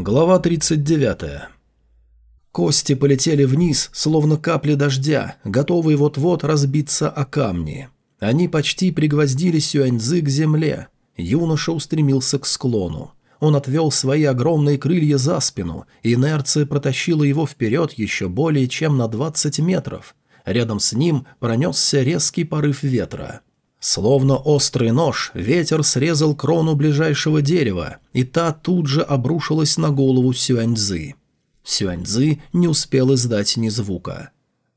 Глава 39. Кости полетели вниз, словно капли дождя, готовые вот-вот разбиться о камни. Они почти пригвоздили Сюаньзы к земле. Юноша устремился к склону. Он отвел свои огромные крылья за спину, и инерция протащила его вперед еще более чем на 20 метров. Рядом с ним пронесся резкий порыв ветра. Словно острый нож, ветер срезал крону ближайшего дерева, и та тут же обрушилась на голову Сюаньзы. Сюаньзы не успел издать ни звука.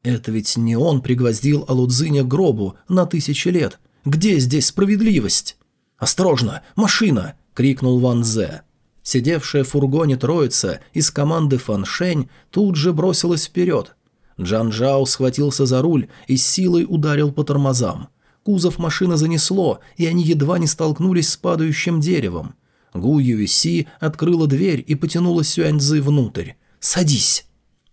Это ведь не он пригвоздил Алудзиня гробу на тысячи лет. Где здесь справедливость? «Осторожно! Машина!» — крикнул Ван Зе. Сидевшая в фургоне троица из команды Фан Шэнь тут же бросилась вперед. Джан Джао схватился за руль и с силой ударил по тормозам – Кузов машины занесло, и они едва не столкнулись с падающим деревом. Гу Юиси открыла дверь и потянула Сюань Цзы внутрь. «Садись!»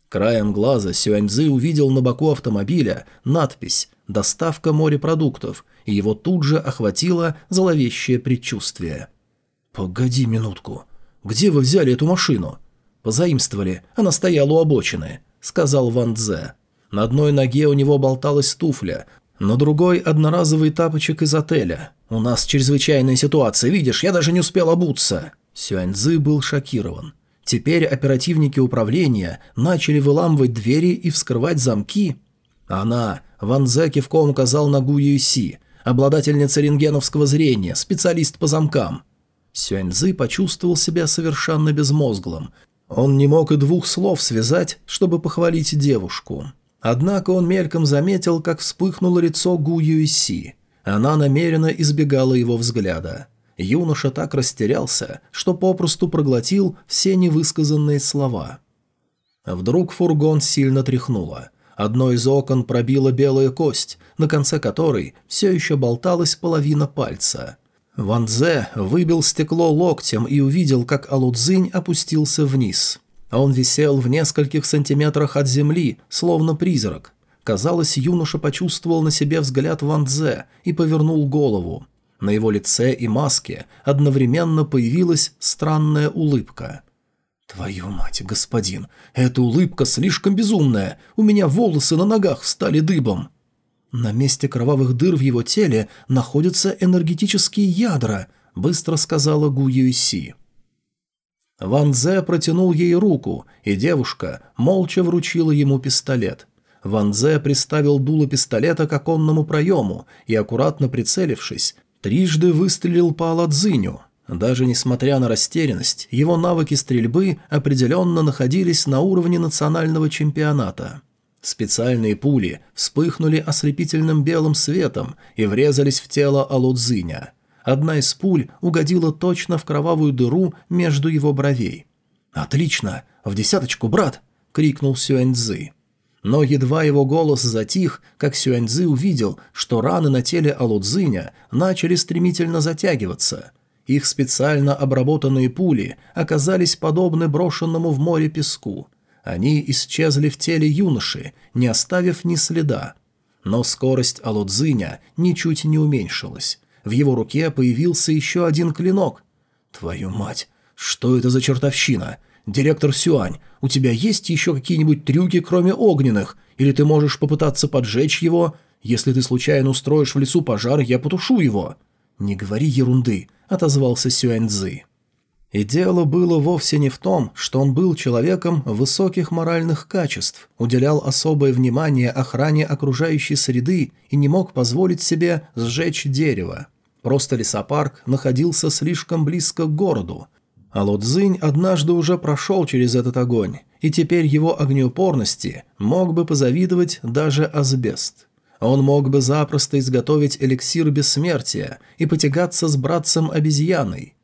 Краем глаза Сюань Цзы увидел на боку автомобиля надпись «Доставка морепродуктов», и его тут же охватило зловещее предчувствие. «Погоди минутку. Где вы взяли эту машину?» «Позаимствовали. Она стояла у обочины», — сказал Ван Дзе. На одной ноге у него болталась туфля, но другой – одноразовый тапочек из отеля. У нас чрезвычайная ситуация, видишь, я даже не успел обуться». Сюаньзы был шокирован. Теперь оперативники управления начали выламывать двери и вскрывать замки. Она, Ван Зе кивком указал на Гу Юси, обладательница рентгеновского зрения, специалист по замкам. Сюаньзы почувствовал себя совершенно безмозглым. Он не мог и двух слов связать, чтобы похвалить девушку. Однако он мельком заметил, как вспыхнуло лицо Гу Юйси. Она намеренно избегала его взгляда. Юноша так растерялся, что попросту проглотил все невысказанные слова. Вдруг фургон сильно тряхнуло. Одно из окон пробило белая кость, на конце которой все еще болталась половина пальца. Ван Дзе выбил стекло локтем и увидел, как Алудзинь опустился вниз – а он висел в нескольких сантиметрах от земли, словно призрак. Казалось, юноша почувствовал на себе взгляд Ван Дзе и повернул голову. На его лице и маске одновременно появилась странная улыбка. «Твою мать, господин, эта улыбка слишком безумная, у меня волосы на ногах стали дыбом!» «На месте кровавых дыр в его теле находятся энергетические ядра», — быстро сказала Гу Юйси. Ван Зе протянул ей руку, и девушка молча вручила ему пистолет. Ван Зе приставил дуло пистолета к оконному проему и, аккуратно прицелившись, трижды выстрелил по Аладзиню. Даже несмотря на растерянность, его навыки стрельбы определенно находились на уровне национального чемпионата. Специальные пули вспыхнули ослепительным белым светом и врезались в тело Алудзиня – Одна из пуль угодила точно в кровавую дыру между его бровей. «Отлично! В десяточку, брат!» — крикнул Сюэньцзы. Но едва его голос затих, как Сюэньцзы увидел, что раны на теле Алудзиня начали стремительно затягиваться. Их специально обработанные пули оказались подобны брошенному в море песку. Они исчезли в теле юноши, не оставив ни следа. Но скорость Алудзиня ничуть не уменьшилась. В его руке появился еще один клинок. «Твою мать! Что это за чертовщина? Директор Сюань, у тебя есть еще какие-нибудь трюки, кроме огненных? Или ты можешь попытаться поджечь его? Если ты случайно устроишь в лесу пожар, я потушу его!» «Не говори ерунды», — отозвался Сюань Цзы. И дело было вовсе не в том, что он был человеком высоких моральных качеств, уделял особое внимание охране окружающей среды и не мог позволить себе сжечь дерево. Просто лесопарк находился слишком близко к городу. А Лодзинь однажды уже прошел через этот огонь, и теперь его огнеупорности мог бы позавидовать даже асбест. Он мог бы запросто изготовить эликсир бессмертия и потягаться с братцем-обезьяной.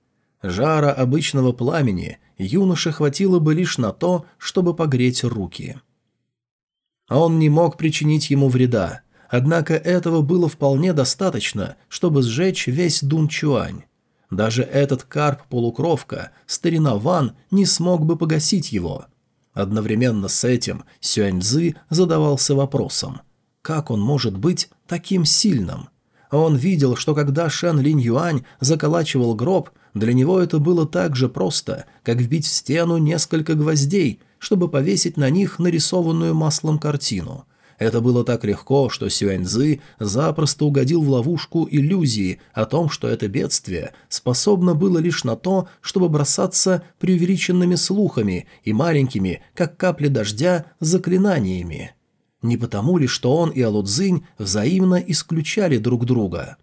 Жара обычного пламени юноше хватило бы лишь на то, чтобы погреть руки. А он не мог причинить ему вреда, Однако этого было вполне достаточно, чтобы сжечь весь Дунчуань. Даже этот карп-полукровка, старина Ван, не смог бы погасить его. Одновременно с этим Сюаньзы задавался вопросом, как он может быть таким сильным? Он видел, что когда Шэн Линь Юань заколачивал гроб, для него это было так же просто, как вбить в стену несколько гвоздей, чтобы повесить на них нарисованную маслом картину – это было так легко, что Сюэньзы запросто угодил в ловушку иллюзии о том, что это бедствие способно было лишь на то, чтобы бросаться преувеличенными слухами и маленькими, как капли дождя, заклинаниями. Не потому ли, что он и Алудзинь взаимно исключали друг друга?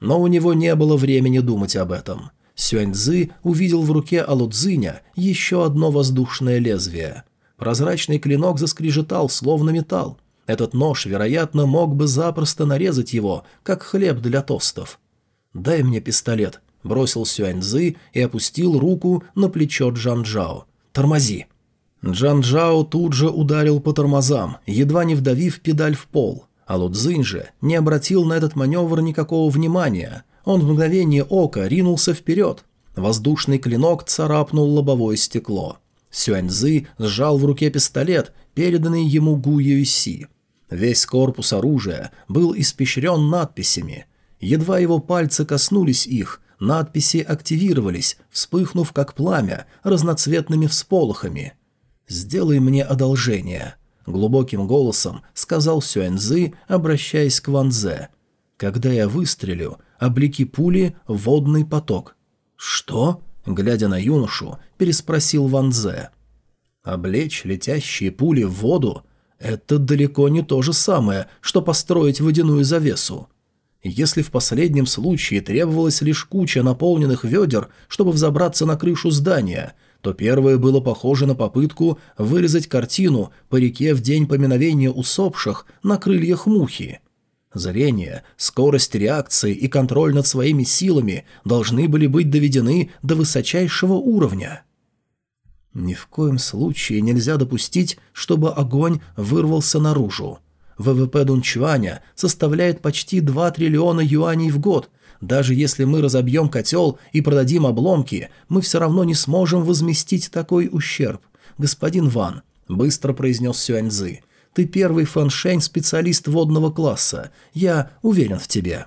Но у него не было времени думать об этом. Сюэньзы увидел в руке Алудзиня еще одно воздушное лезвие – Прозрачный клинок заскрежетал, словно металл. Этот нож, вероятно, мог бы запросто нарезать его, как хлеб для тостов. «Дай мне пистолет», — бросил Сюаньзы и опустил руку на плечо Джанжао. «Тормози». Джанжао тут же ударил по тормозам, едва не вдавив педаль в пол. А Лудзинь же не обратил на этот маневр никакого внимания. Он в мгновение ока ринулся вперед. Воздушный клинок царапнул лобовое стекло. Сюаньзы сжал в руке пистолет, переданный ему Гу Юйси. Весь корпус оружия был испещрен надписями. Едва его пальцы коснулись их, надписи активировались, вспыхнув как пламя, разноцветными всполохами. «Сделай мне одолжение», — глубоким голосом сказал Сюэньзы, обращаясь к Ванзе. «Когда я выстрелю, облики пули водный поток». «Что?» Глядя на юношу, переспросил Ван Дзе. «Облечь летящие пули в воду – это далеко не то же самое, что построить водяную завесу. Если в последнем случае требовалась лишь куча наполненных ведер, чтобы взобраться на крышу здания, то первое было похоже на попытку вырезать картину по реке в день поминовения усопших на крыльях мухи». Зрение, скорость реакции и контроль над своими силами должны были быть доведены до высочайшего уровня. Ни в коем случае нельзя допустить, чтобы огонь вырвался наружу. ВВП Дунчваня составляет почти 2 триллиона юаней в год. Даже если мы разобьем котел и продадим обломки, мы все равно не сможем возместить такой ущерб. Господин Ван, быстро произнес Сюаньзы, ты первый фэншень специалист водного класса. Я уверен в тебе.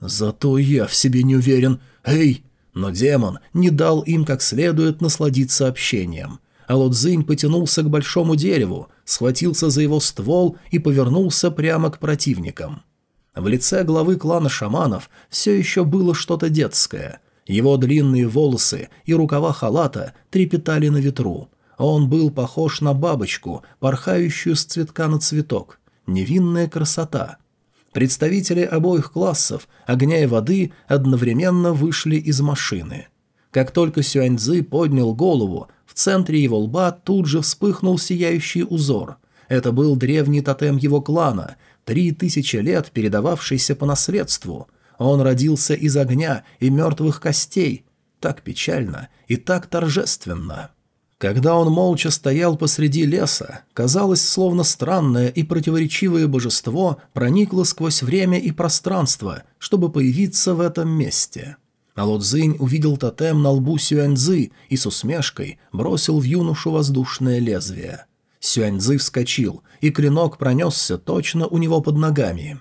Зато я в себе не уверен. Эй, но демон не дал им как следует насладиться общением. А Лодзинь потянулся к большому дереву, схватился за его ствол и повернулся прямо к противникам. В лице главы клана шаманов все еще было что-то детское. Его длинные волосы и рукава халата трепетали на ветру. Он был похож на бабочку, порхающую с цветка на цветок. Невинная красота. Представители обоих классов огня и воды одновременно вышли из машины. Как только Сюаньзы поднял голову, в центре его лба тут же вспыхнул сияющий узор. Это был древний тотем его клана, три тысячи лет передававшийся по наследству. Он родился из огня и мертвых костей. Так печально и так торжественно. Когда он молча стоял посреди леса, казалось, словно странное и противоречивое божество проникло сквозь время и пространство, чтобы появиться в этом месте. Алодзинь увидел тотем на лбу Сюаньзы и с усмешкой бросил в юношу воздушное лезвие. Сюаньзы вскочил, и клинок пронесся точно у него под ногами.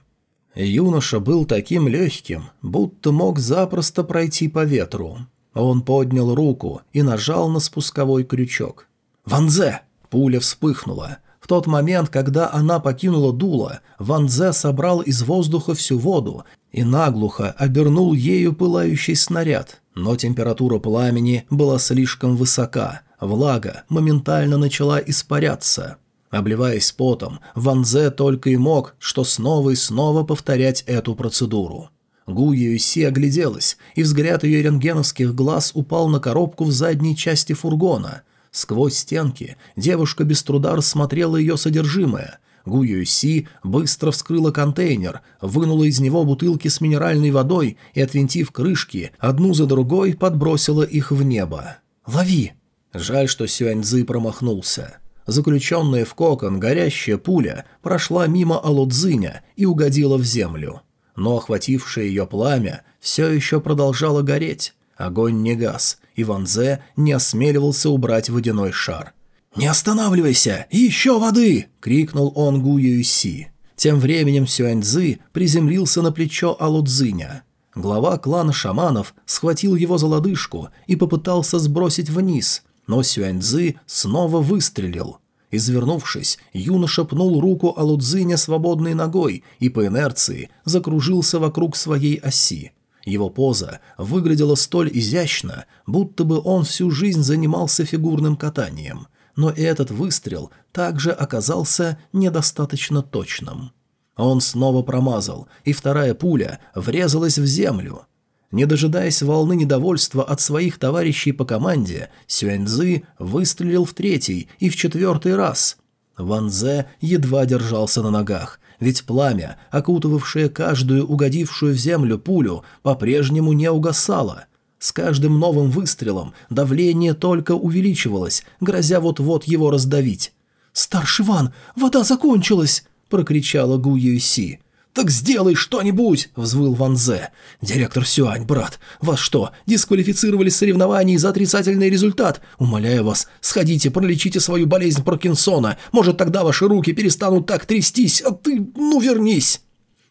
Юноша был таким легким, будто мог запросто пройти по ветру. Он поднял руку и нажал на спусковой крючок. «Ванзе!» Пуля вспыхнула. В тот момент, когда она покинула дуло, Ванзе собрал из воздуха всю воду и наглухо обернул ею пылающий снаряд. Но температура пламени была слишком высока, влага моментально начала испаряться. Обливаясь потом, Ванзе только и мог, что снова и снова повторять эту процедуру. Гу Юйси огляделась, и взгляд ее рентгеновских глаз упал на коробку в задней части фургона. Сквозь стенки девушка без труда рассмотрела ее содержимое. Гу Юйси быстро вскрыла контейнер, вынула из него бутылки с минеральной водой и, отвинтив крышки, одну за другой подбросила их в небо. «Лови!» Жаль, что Сюаньзы промахнулся. Заключенная в кокон горящая пуля прошла мимо Алудзиня и угодила в землю но охватившее ее пламя все еще продолжало гореть. Огонь не гас, и Ван Зе не осмеливался убрать водяной шар. «Не останавливайся! Еще воды!» — крикнул он Гу Юйси. Тем временем Сюань Цзы приземлился на плечо Алудзиня. Глава клана шаманов схватил его за лодыжку и попытался сбросить вниз, но Сюань Цзы снова выстрелил. Извернувшись, юноша пнул руку Алудзиня свободной ногой и по инерции закружился вокруг своей оси. Его поза выглядела столь изящно, будто бы он всю жизнь занимался фигурным катанием, но и этот выстрел также оказался недостаточно точным. Он снова промазал, и вторая пуля врезалась в землю. Не дожидаясь волны недовольства от своих товарищей по команде, Сюэньзы выстрелил в третий и в четвертый раз. Ван Зе едва держался на ногах, ведь пламя, окутывавшее каждую угодившую в землю пулю, по-прежнему не угасало. С каждым новым выстрелом давление только увеличивалось, грозя вот-вот его раздавить. «Старший Ван, вода закончилась!» – прокричала Гу Юйси. «Так сделай что-нибудь!» – взвыл Ван Зе. «Директор Сюань, брат, вас что, дисквалифицировали соревнований за отрицательный результат? Умоляю вас, сходите, пролечите свою болезнь Паркинсона, может, тогда ваши руки перестанут так трястись, а ты, ну, вернись!»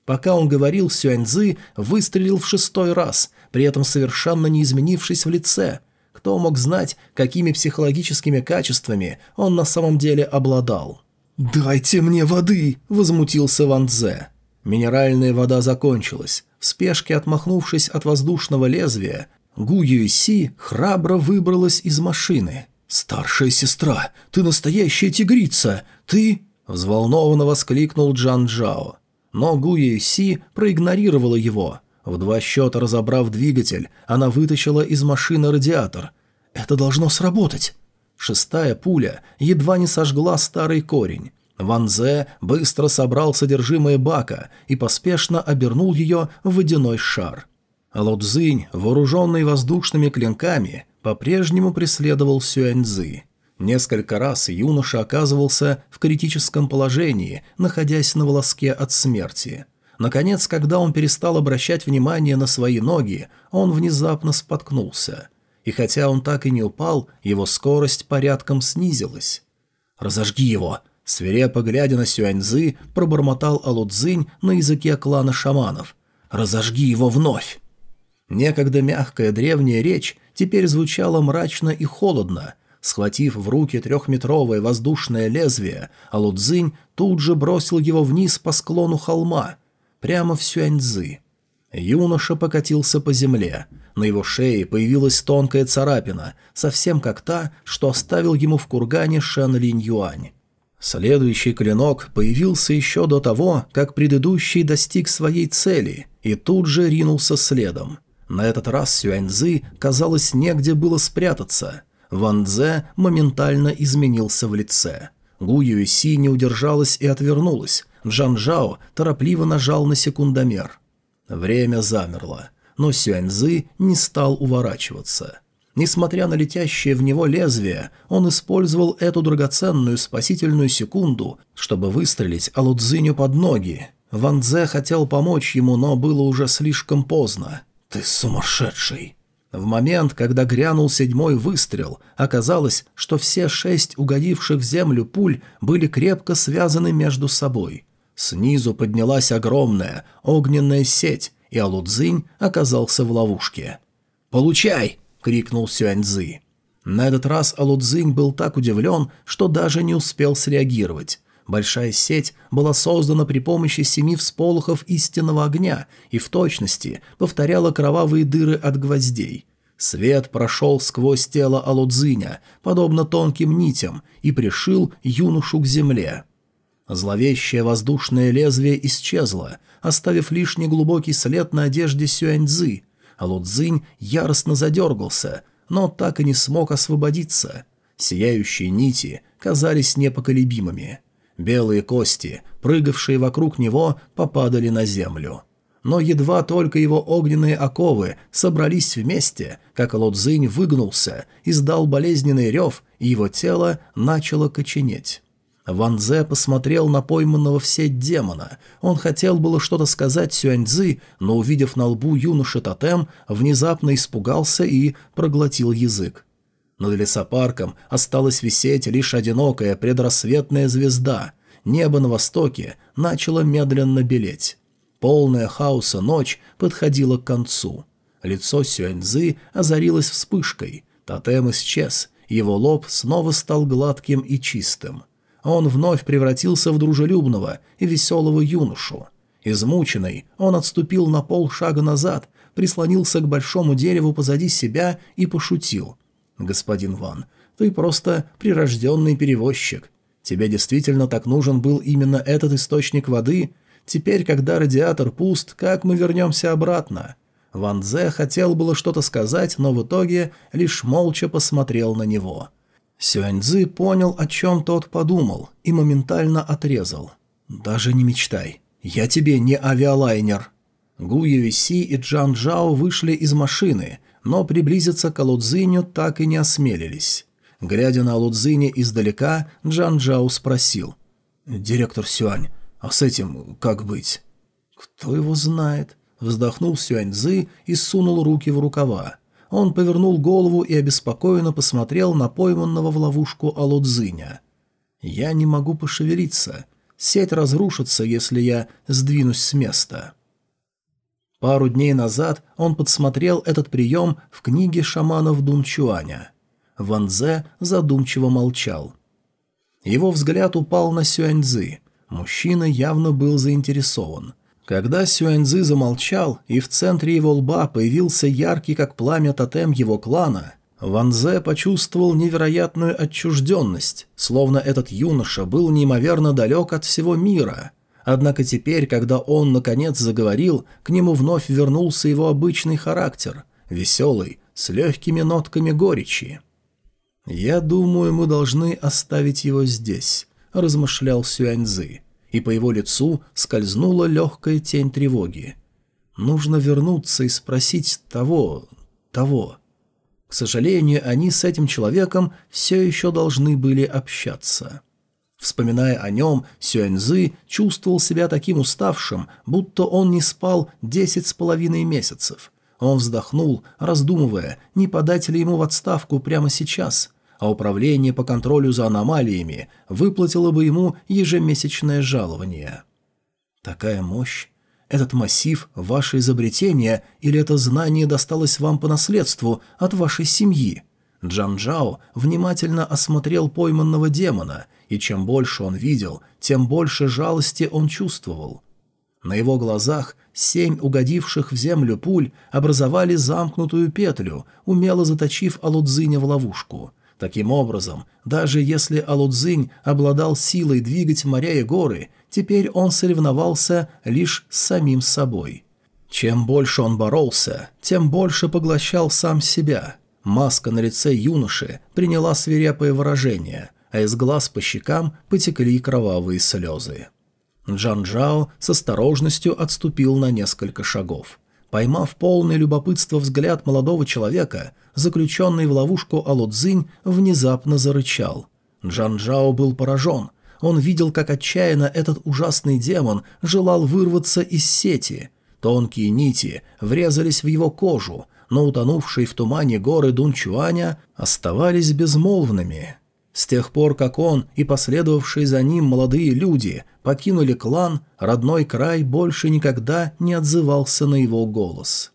Пока он говорил, Сюань Сюаньзы выстрелил в шестой раз, при этом совершенно не изменившись в лице. Кто мог знать, какими психологическими качествами он на самом деле обладал? «Дайте мне воды!» – возмутился Ван Дзе. Минеральная вода закончилась. В спешке отмахнувшись от воздушного лезвия, Гу Юйси храбро выбралась из машины. «Старшая сестра, ты настоящая тигрица! Ты...» – взволнованно воскликнул Джан Джао. Но Гу Юйси проигнорировала его. В два счета разобрав двигатель, она вытащила из машины радиатор. «Это должно сработать!» Шестая пуля едва не сожгла старый корень. Ван Зе быстро собрал содержимое бака и поспешно обернул ее в водяной шар. Лодзинь, вооруженный воздушными клинками, по-прежнему преследовал Сюэньзы. Несколько раз юноша оказывался в критическом положении, находясь на волоске от смерти. Наконец, когда он перестал обращать внимание на свои ноги, он внезапно споткнулся. И хотя он так и не упал, его скорость порядком снизилась. «Разожги его!» Свирепо глядя на Сюаньзы, пробормотал Алудзинь на языке клана шаманов. «Разожги его вновь!» Некогда мягкая древняя речь теперь звучала мрачно и холодно. Схватив в руки трехметровое воздушное лезвие, Алудзинь тут же бросил его вниз по склону холма, прямо в Сюаньзы. Юноша покатился по земле. На его шее появилась тонкая царапина, совсем как та, что оставил ему в кургане Шэн Линь Юань. Следующий клинок появился еще до того, как предыдущий достиг своей цели, и тут же ринулся следом. На этот раз Сюаньзы, казалось, негде было спрятаться. Ван Дзе моментально изменился в лице. Гу Юэси не удержалась и отвернулась. Джан Жао торопливо нажал на секундомер. Время замерло, но Сюаньзы не стал уворачиваться. Несмотря на летящее в него лезвие, он использовал эту драгоценную спасительную секунду, чтобы выстрелить Алудзиню под ноги. Ван Дзе хотел помочь ему, но было уже слишком поздно. «Ты сумасшедший!» В момент, когда грянул седьмой выстрел, оказалось, что все шесть угодивших в землю пуль были крепко связаны между собой. Снизу поднялась огромная огненная сеть, и Алудзинь оказался в ловушке. «Получай!» — крикнул Сюаньзы. На этот раз Алудзинь был так удивлен, что даже не успел среагировать. Большая сеть была создана при помощи семи всполохов истинного огня и в точности повторяла кровавые дыры от гвоздей. Свет прошел сквозь тело Алудзиня, подобно тонким нитям, и пришил юношу к земле. Зловещее воздушное лезвие исчезло, оставив лишний глубокий след на одежде Сюаньцзы, а Лудзинь яростно задергался, но так и не смог освободиться. Сияющие нити казались непоколебимыми. Белые кости, прыгавшие вокруг него, попадали на землю. Но едва только его огненные оковы собрались вместе, как Лодзинь выгнулся, издал болезненный рев, и его тело начало коченеть. Ван Зе посмотрел на пойманного в сеть демона. Он хотел было что-то сказать Сюаньцзы, но, увидев на лбу юноши тотем, внезапно испугался и проглотил язык. Над лесопарком осталась висеть лишь одинокая предрассветная звезда. Небо на востоке начало медленно белеть. Полная хаоса ночь подходила к концу. Лицо Сюаньзы озарилось вспышкой. Тотем исчез, его лоб снова стал гладким и чистым он вновь превратился в дружелюбного и веселого юношу. Измученный, он отступил на полшага назад, прислонился к большому дереву позади себя и пошутил. «Господин Ван, ты просто прирожденный перевозчик. Тебе действительно так нужен был именно этот источник воды? Теперь, когда радиатор пуст, как мы вернемся обратно?» Ван Дзе хотел было что-то сказать, но в итоге лишь молча посмотрел на него – Сюаньзы понял, о чем тот подумал, и моментально отрезал. «Даже не мечтай. Я тебе не авиалайнер». Гу Юэси и Джан Джао вышли из машины, но приблизиться к Алудзиню так и не осмелились. Глядя на Алудзиня издалека, Джан Джао спросил. «Директор Сюань, а с этим как быть?» «Кто его знает?» Вздохнул Сюаньзы и сунул руки в рукава. Он повернул голову и обеспокоенно посмотрел на пойманного в ловушку Алудзиня. «Я не могу пошевелиться. Сеть разрушится, если я сдвинусь с места». Пару дней назад он подсмотрел этот прием в книге шаманов Дунчуаня. Ван Дзе задумчиво молчал. Его взгляд упал на Сюаньзы. Мужчина явно был заинтересован. Когда Сюэньзы замолчал, и в центре его лба появился яркий, как пламя, тотем его клана, Ван Зе почувствовал невероятную отчужденность, словно этот юноша был неимоверно далек от всего мира. Однако теперь, когда он, наконец, заговорил, к нему вновь вернулся его обычный характер, веселый, с легкими нотками горечи. «Я думаю, мы должны оставить его здесь», – размышлял Сюаньзы и по его лицу скользнула легкая тень тревоги. «Нужно вернуться и спросить того... того...» К сожалению, они с этим человеком все еще должны были общаться. Вспоминая о нем, Сюэньзы чувствовал себя таким уставшим, будто он не спал десять с половиной месяцев. Он вздохнул, раздумывая, не подать ли ему в отставку прямо сейчас – а управление по контролю за аномалиями выплатило бы ему ежемесячное жалование. Такая мощь! Этот массив – ваше изобретение, или это знание досталось вам по наследству от вашей семьи? Джан Джао внимательно осмотрел пойманного демона, и чем больше он видел, тем больше жалости он чувствовал. На его глазах семь угодивших в землю пуль образовали замкнутую петлю, умело заточив Алудзиня в ловушку. Таким образом, даже если Алудзинь обладал силой двигать моря и горы, теперь он соревновался лишь с самим собой. Чем больше он боролся, тем больше поглощал сам себя. Маска на лице юноши приняла свирепое выражение, а из глаз по щекам потекли кровавые слезы. Джан Джао с осторожностью отступил на несколько шагов – Поймав полный любопытство взгляд молодого человека, заключенный в ловушку Алодзинь внезапно зарычал. Джан был поражен. Он видел, как отчаянно этот ужасный демон желал вырваться из сети. Тонкие нити врезались в его кожу, но утонувшие в тумане горы Дунчуаня оставались безмолвными. С тех пор, как он и последовавшие за ним молодые люди покинули клан, родной край больше никогда не отзывался на его голос.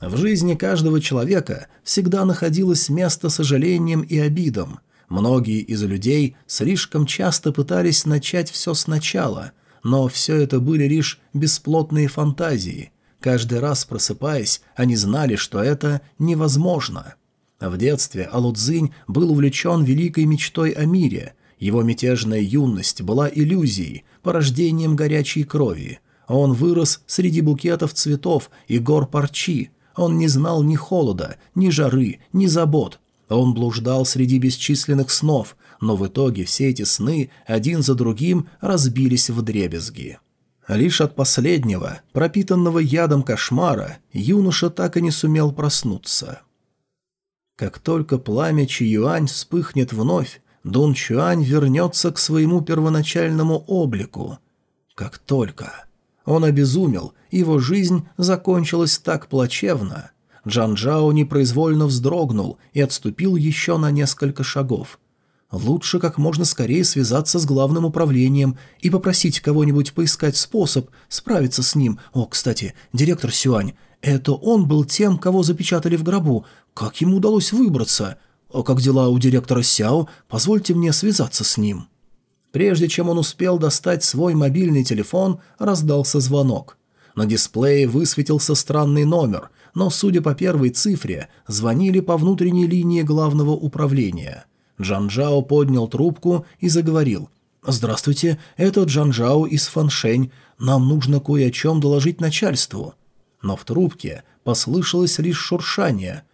В жизни каждого человека всегда находилось место сожалением и обидам. Многие из людей слишком часто пытались начать все сначала, но все это были лишь бесплотные фантазии. Каждый раз просыпаясь, они знали, что это невозможно – а в детстве Алудзинь был увлечен великой мечтой о мире. Его мятежная юность была иллюзией, порождением горячей крови. Он вырос среди букетов цветов и гор парчи. Он не знал ни холода, ни жары, ни забот. Он блуждал среди бесчисленных снов, но в итоге все эти сны один за другим разбились в дребезги. Лишь от последнего, пропитанного ядом кошмара, юноша так и не сумел проснуться. Как только пламя Чиюань вспыхнет вновь, Дун Чуань вернется к своему первоначальному облику. Как только. Он обезумел, его жизнь закончилась так плачевно. Джан Джао непроизвольно вздрогнул и отступил еще на несколько шагов. Лучше как можно скорее связаться с главным управлением и попросить кого-нибудь поискать способ справиться с ним. О, кстати, директор Сюань, это он был тем, кого запечатали в гробу. Как ему удалось выбраться? А как дела у директора Сяо? Позвольте мне связаться с ним». Прежде чем он успел достать свой мобильный телефон, раздался звонок. На дисплее высветился странный номер, но, судя по первой цифре, звонили по внутренней линии главного управления. Джанжао поднял трубку и заговорил. «Здравствуйте, это Джанжао из Фаншень. Нам нужно кое о чем доложить начальству». Но в трубке послышалось лишь шуршание –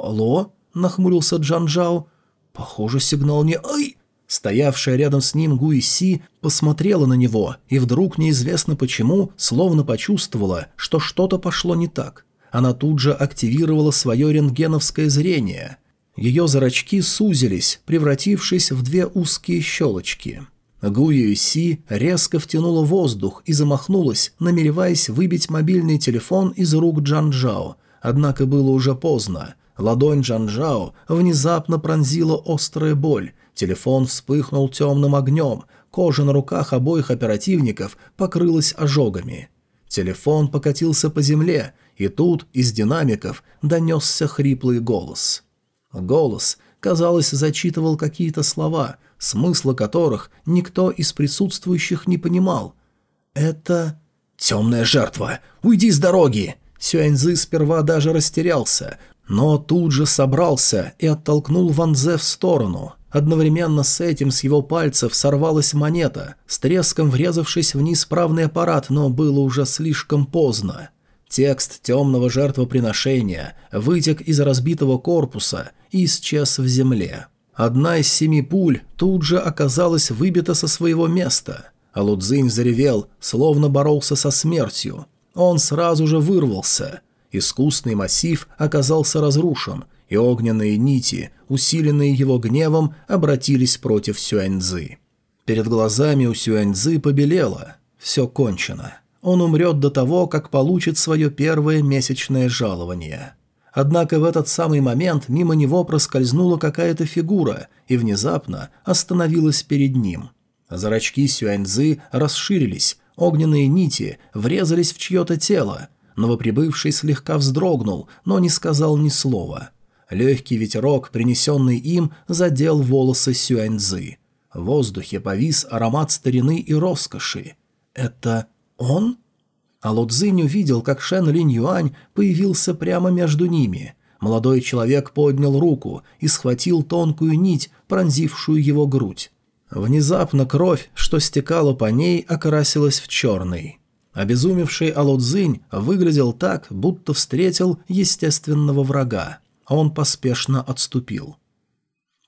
«Алло?» – нахмурился Джан Джао. «Похоже, сигнал не... Ай!» Стоявшая рядом с ним Гуи Си посмотрела на него и вдруг, неизвестно почему, словно почувствовала, что что-то пошло не так. Она тут же активировала свое рентгеновское зрение. Ее зрачки сузились, превратившись в две узкие щелочки. Гуи Си резко втянула воздух и замахнулась, намереваясь выбить мобильный телефон из рук Джан Джао. Однако было уже поздно. Ладонь Джанжао внезапно пронзила острая боль, телефон вспыхнул темным огнем, кожа на руках обоих оперативников покрылась ожогами. Телефон покатился по земле, и тут из динамиков донесся хриплый голос. Голос, казалось, зачитывал какие-то слова, смысла которых никто из присутствующих не понимал. «Это... темная жертва! Уйди с дороги!» Сюэньзы сперва даже растерялся, но тут же собрался и оттолкнул Ванзе в сторону. Одновременно с этим с его пальцев сорвалась монета, с треском врезавшись в неисправный аппарат, но было уже слишком поздно. Текст темного жертвоприношения вытек из разбитого корпуса и исчез в земле. Одна из семи пуль тут же оказалась выбита со своего места. А Лудзинь заревел, словно боролся со смертью. Он сразу же вырвался – Искусный массив оказался разрушен, и огненные нити, усиленные его гневом, обратились против Сюаньзы. Перед глазами у Сюаньзы побелело. Все кончено. Он умрет до того, как получит свое первое месячное жалование. Однако в этот самый момент мимо него проскользнула какая-то фигура и внезапно остановилась перед ним. Зрачки Сюаньзы расширились, огненные нити врезались в чье-то тело – Новоприбывший слегка вздрогнул, но не сказал ни слова. Легкий ветерок, принесенный им, задел волосы Сюаньзы. В воздухе повис аромат старины и роскоши. «Это он?» А Лодзинь увидел, как Шен Линь Юань появился прямо между ними. Молодой человек поднял руку и схватил тонкую нить, пронзившую его грудь. Внезапно кровь, что стекала по ней, окрасилась в черный. Обезумевший Алодзинь выглядел так, будто встретил естественного врага. Он поспешно отступил.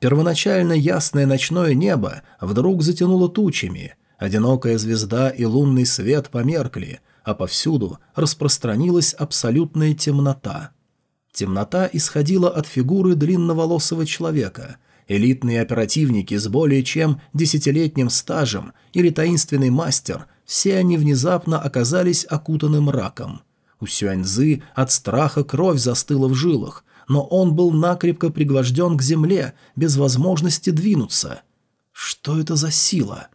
Первоначально ясное ночное небо вдруг затянуло тучами. Одинокая звезда и лунный свет померкли, а повсюду распространилась абсолютная темнота. Темнота исходила от фигуры длинноволосого человека – элитные оперативники с более чем десятилетним стажем или таинственный мастер все они внезапно оказались окутаны мраком. У Сюаньзы от страха кровь застыла в жилах, но он был накрепко пригвожден к земле, без возможности двинуться. Что это за сила?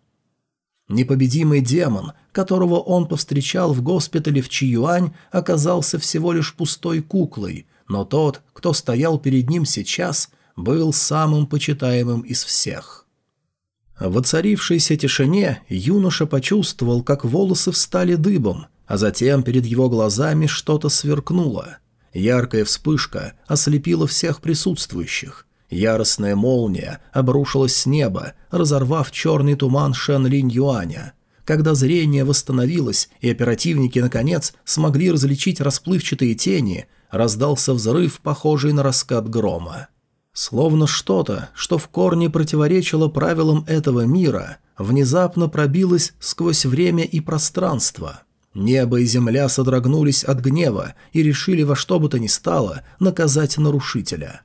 Непобедимый демон, которого он повстречал в госпитале в Чиюань, оказался всего лишь пустой куклой, но тот, кто стоял перед ним сейчас, был самым почитаемым из всех. В оцарившейся тишине юноша почувствовал, как волосы встали дыбом, а затем перед его глазами что-то сверкнуло. Яркая вспышка ослепила всех присутствующих. Яростная молния обрушилась с неба, разорвав черный туман Шен-Линь-Юаня. Когда зрение восстановилось и оперативники, наконец, смогли различить расплывчатые тени, раздался взрыв, похожий на раскат грома. Словно что-то, что в корне противоречило правилам этого мира, внезапно пробилось сквозь время и пространство. Небо и земля содрогнулись от гнева и решили во что бы то ни стало наказать нарушителя.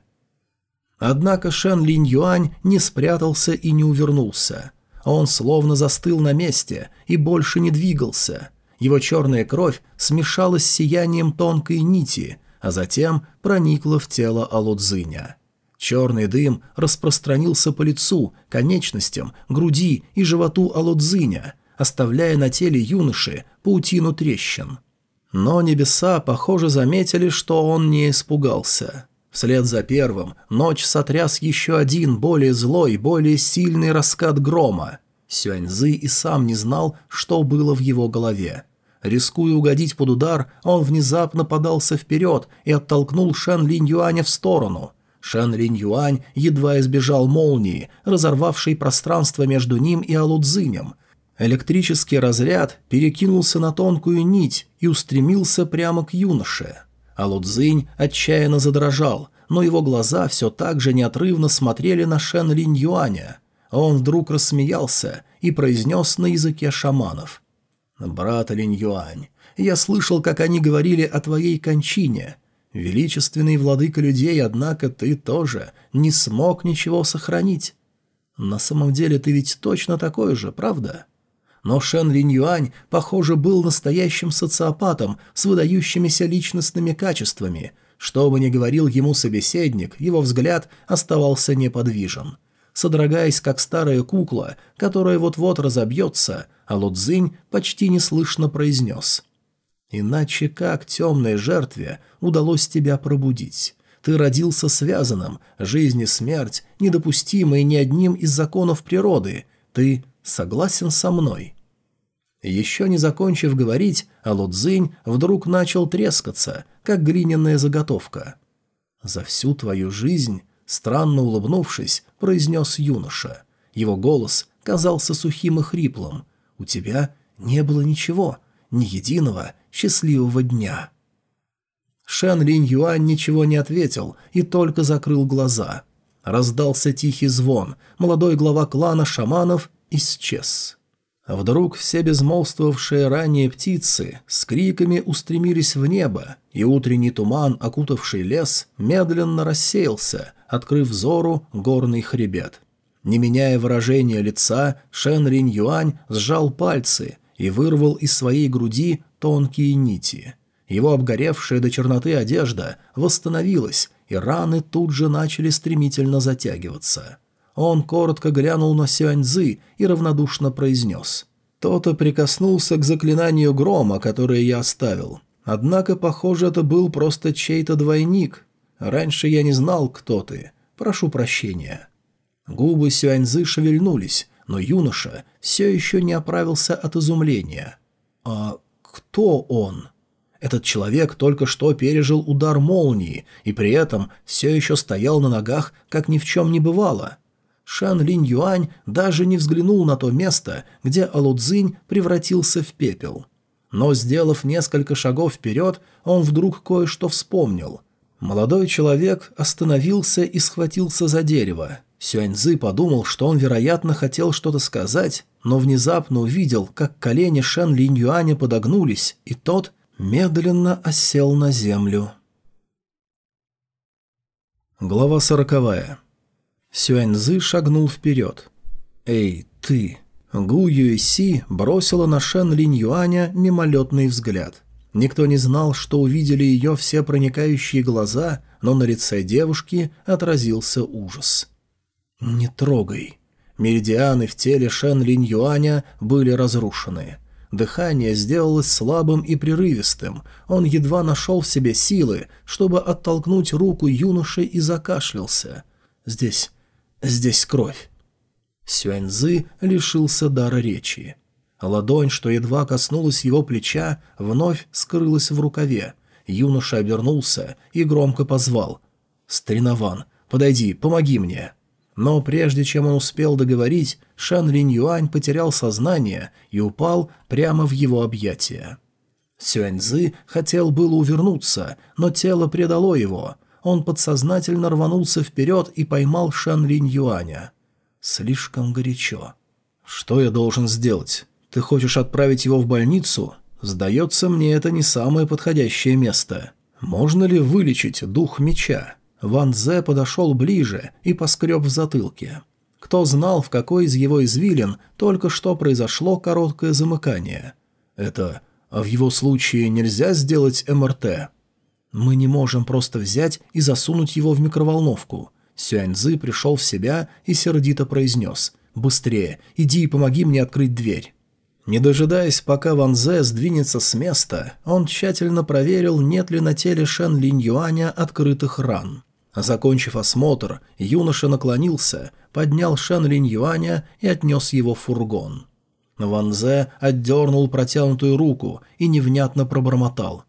Однако Шен Линь Юань не спрятался и не увернулся. Он словно застыл на месте и больше не двигался. Его черная кровь смешалась с сиянием тонкой нити, а затем проникла в тело Алудзиня. Черный дым распространился по лицу, конечностям, груди и животу Алодзиня, оставляя на теле юноши паутину трещин. Но небеса, похоже, заметили, что он не испугался. Вслед за первым ночь сотряс еще один более злой, более сильный раскат грома. Сюаньзы и сам не знал, что было в его голове. Рискуя угодить под удар, он внезапно подался вперед и оттолкнул Шан Линь Юаня в сторону – Шан Линь Юань едва избежал молнии, разорвавшей пространство между ним и Алудзинем. Электрический разряд перекинулся на тонкую нить и устремился прямо к юноше. Алудзинь отчаянно задрожал, но его глаза все так же неотрывно смотрели на Шен Линь Юаня. Он вдруг рассмеялся и произнес на языке шаманов. «Брат Линь Юань, я слышал, как они говорили о твоей кончине. Величественный владыка людей, однако ты тоже не смог ничего сохранить. На самом деле ты ведь точно такой же, правда? Но Шен Линь Юань, похоже, был настоящим социопатом с выдающимися личностными качествами. Что бы ни говорил ему собеседник, его взгляд оставался неподвижен. Содрогаясь, как старая кукла, которая вот-вот разобьется, а Лудзинь почти неслышно произнес – Иначе как темной жертве удалось тебя пробудить? Ты родился связанным, жизнь и смерть недопустимы ни одним из законов природы. Ты согласен со мной?» Еще не закончив говорить, Алудзинь вдруг начал трескаться, как глиняная заготовка. «За всю твою жизнь», странно улыбнувшись, произнес юноша. Его голос казался сухим и хриплым. «У тебя не было ничего, ни единого счастливого дня. Шен Линь Юань ничего не ответил и только закрыл глаза. Раздался тихий звон, молодой глава клана шаманов исчез. Вдруг все безмолвствовавшие ранее птицы с криками устремились в небо, и утренний туман, окутавший лес, медленно рассеялся, открыв взору горный хребет. Не меняя выражения лица, Шен Ринь Юань сжал пальцы, и вырвал из своей груди тонкие нити. Его обгоревшая до черноты одежда восстановилась, и раны тут же начали стремительно затягиваться. Он коротко глянул на Сюаньзы и равнодушно произнес. «То-то прикоснулся к заклинанию грома, которое я оставил. Однако, похоже, это был просто чей-то двойник. Раньше я не знал, кто ты. Прошу прощения». Губы Сюаньзы шевельнулись, но юноша все еще не оправился от изумления. «А кто он?» Этот человек только что пережил удар молнии и при этом все еще стоял на ногах, как ни в чем не бывало. Шан Линь Юань даже не взглянул на то место, где Алудзинь превратился в пепел. Но, сделав несколько шагов вперед, он вдруг кое-что вспомнил. Молодой человек остановился и схватился за дерево. Сюаньзы подумал, что он, вероятно, хотел что-то сказать, но внезапно увидел, как колени Шен Линь Юаня подогнулись, и тот медленно осел на землю. Глава сороковая. Сюаньзы шагнул вперед. «Эй, ты!» Гу Юэси бросила на Шен Линь Юаня мимолетный взгляд. Никто не знал, что увидели ее все проникающие глаза, но на лице девушки отразился ужас – «Не трогай». Меридианы в теле Шен Линь Юаня были разрушены. Дыхание сделалось слабым и прерывистым, он едва нашел в себе силы, чтобы оттолкнуть руку юноши и закашлялся. «Здесь... здесь кровь». Сюэньзы лишился дара речи. Ладонь, что едва коснулась его плеча, вновь скрылась в рукаве. Юноша обернулся и громко позвал. «Стринован, подойди, помоги мне!» Но прежде чем он успел договорить, Шан Линь Юань потерял сознание и упал прямо в его объятия. Сюаньзы хотел было увернуться, но тело предало его. Он подсознательно рванулся вперед и поймал Шан Линь Юаня. Слишком горячо. «Что я должен сделать? Ты хочешь отправить его в больницу? Сдается мне, это не самое подходящее место. Можно ли вылечить дух меча?» Ван Зе подошел ближе и поскреб в затылке. Кто знал, в какой из его извилин только что произошло короткое замыкание? Это... А в его случае нельзя сделать МРТ? Мы не можем просто взять и засунуть его в микроволновку. Сюаньзы пришел в себя и сердито произнес. «Быстрее, иди и помоги мне открыть дверь». Не дожидаясь, пока Ван Зе сдвинется с места, он тщательно проверил, нет ли на теле Шен Линь Юаня открытых ран. Закончив осмотр, юноша наклонился, поднял шэн Линь Юаня и отнес его в фургон. Ван Зе отдернул протянутую руку и невнятно пробормотал.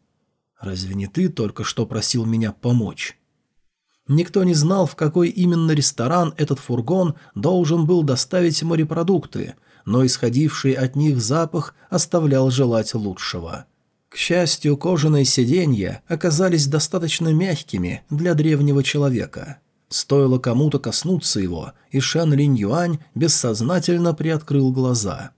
«Разве не ты только что просил меня помочь?» Никто не знал, в какой именно ресторан этот фургон должен был доставить морепродукты, но исходивший от них запах оставлял желать лучшего – к счастью, кожаные сиденья оказались достаточно мягкими для древнего человека. Стоило кому-то коснуться его, и Шан Линь Юань бессознательно приоткрыл глаза.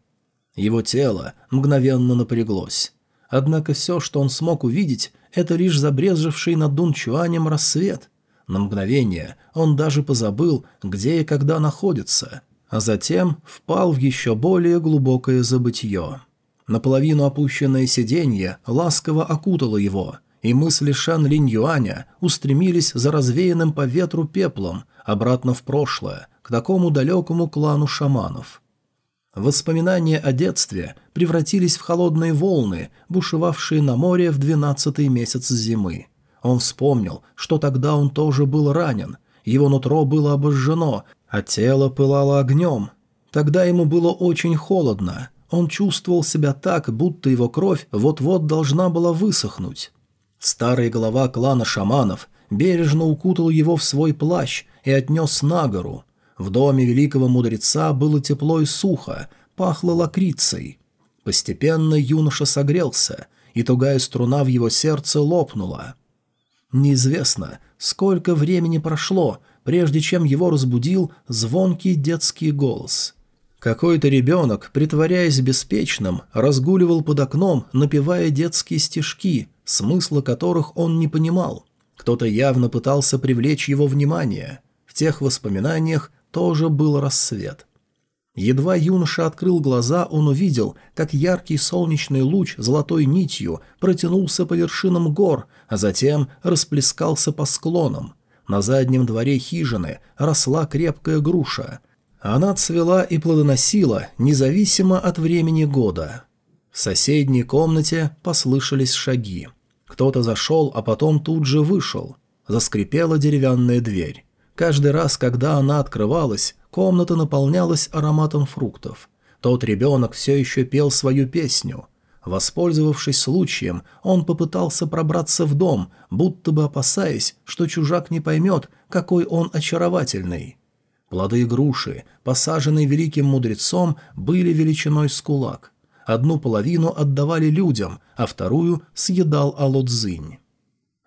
Его тело мгновенно напряглось. Однако все, что он смог увидеть, это лишь забрезживший над Дун Чуанем рассвет. На мгновение он даже позабыл, где и когда находится, а затем впал в еще более глубокое забытье. Наполовину опущенное сиденье ласково окутало его, и мысли Шан Линь Юаня устремились за развеянным по ветру пеплом обратно в прошлое, к такому далекому клану шаманов. Воспоминания о детстве превратились в холодные волны, бушевавшие на море в двенадцатый месяц зимы. Он вспомнил, что тогда он тоже был ранен, его нутро было обожжено, а тело пылало огнем. Тогда ему было очень холодно, он чувствовал себя так, будто его кровь вот-вот должна была высохнуть. Старый глава клана шаманов бережно укутал его в свой плащ и отнес на гору. В доме великого мудреца было тепло и сухо, пахло лакрицей. Постепенно юноша согрелся, и тугая струна в его сердце лопнула. Неизвестно, сколько времени прошло, прежде чем его разбудил звонкий детский голос – какой-то ребенок, притворяясь беспечным, разгуливал под окном, напевая детские стишки, смысла которых он не понимал. Кто-то явно пытался привлечь его внимание. В тех воспоминаниях тоже был рассвет. Едва юноша открыл глаза, он увидел, как яркий солнечный луч золотой нитью протянулся по вершинам гор, а затем расплескался по склонам. На заднем дворе хижины росла крепкая груша. Она цвела и плодоносила, независимо от времени года. В соседней комнате послышались шаги. Кто-то зашел, а потом тут же вышел. Заскрипела деревянная дверь. Каждый раз, когда она открывалась, комната наполнялась ароматом фруктов. Тот ребенок все еще пел свою песню. Воспользовавшись случаем, он попытался пробраться в дом, будто бы опасаясь, что чужак не поймет, какой он очаровательный. Плоды груши, посаженные великим мудрецом, были величиной с кулак. Одну половину отдавали людям, а вторую съедал Алодзинь.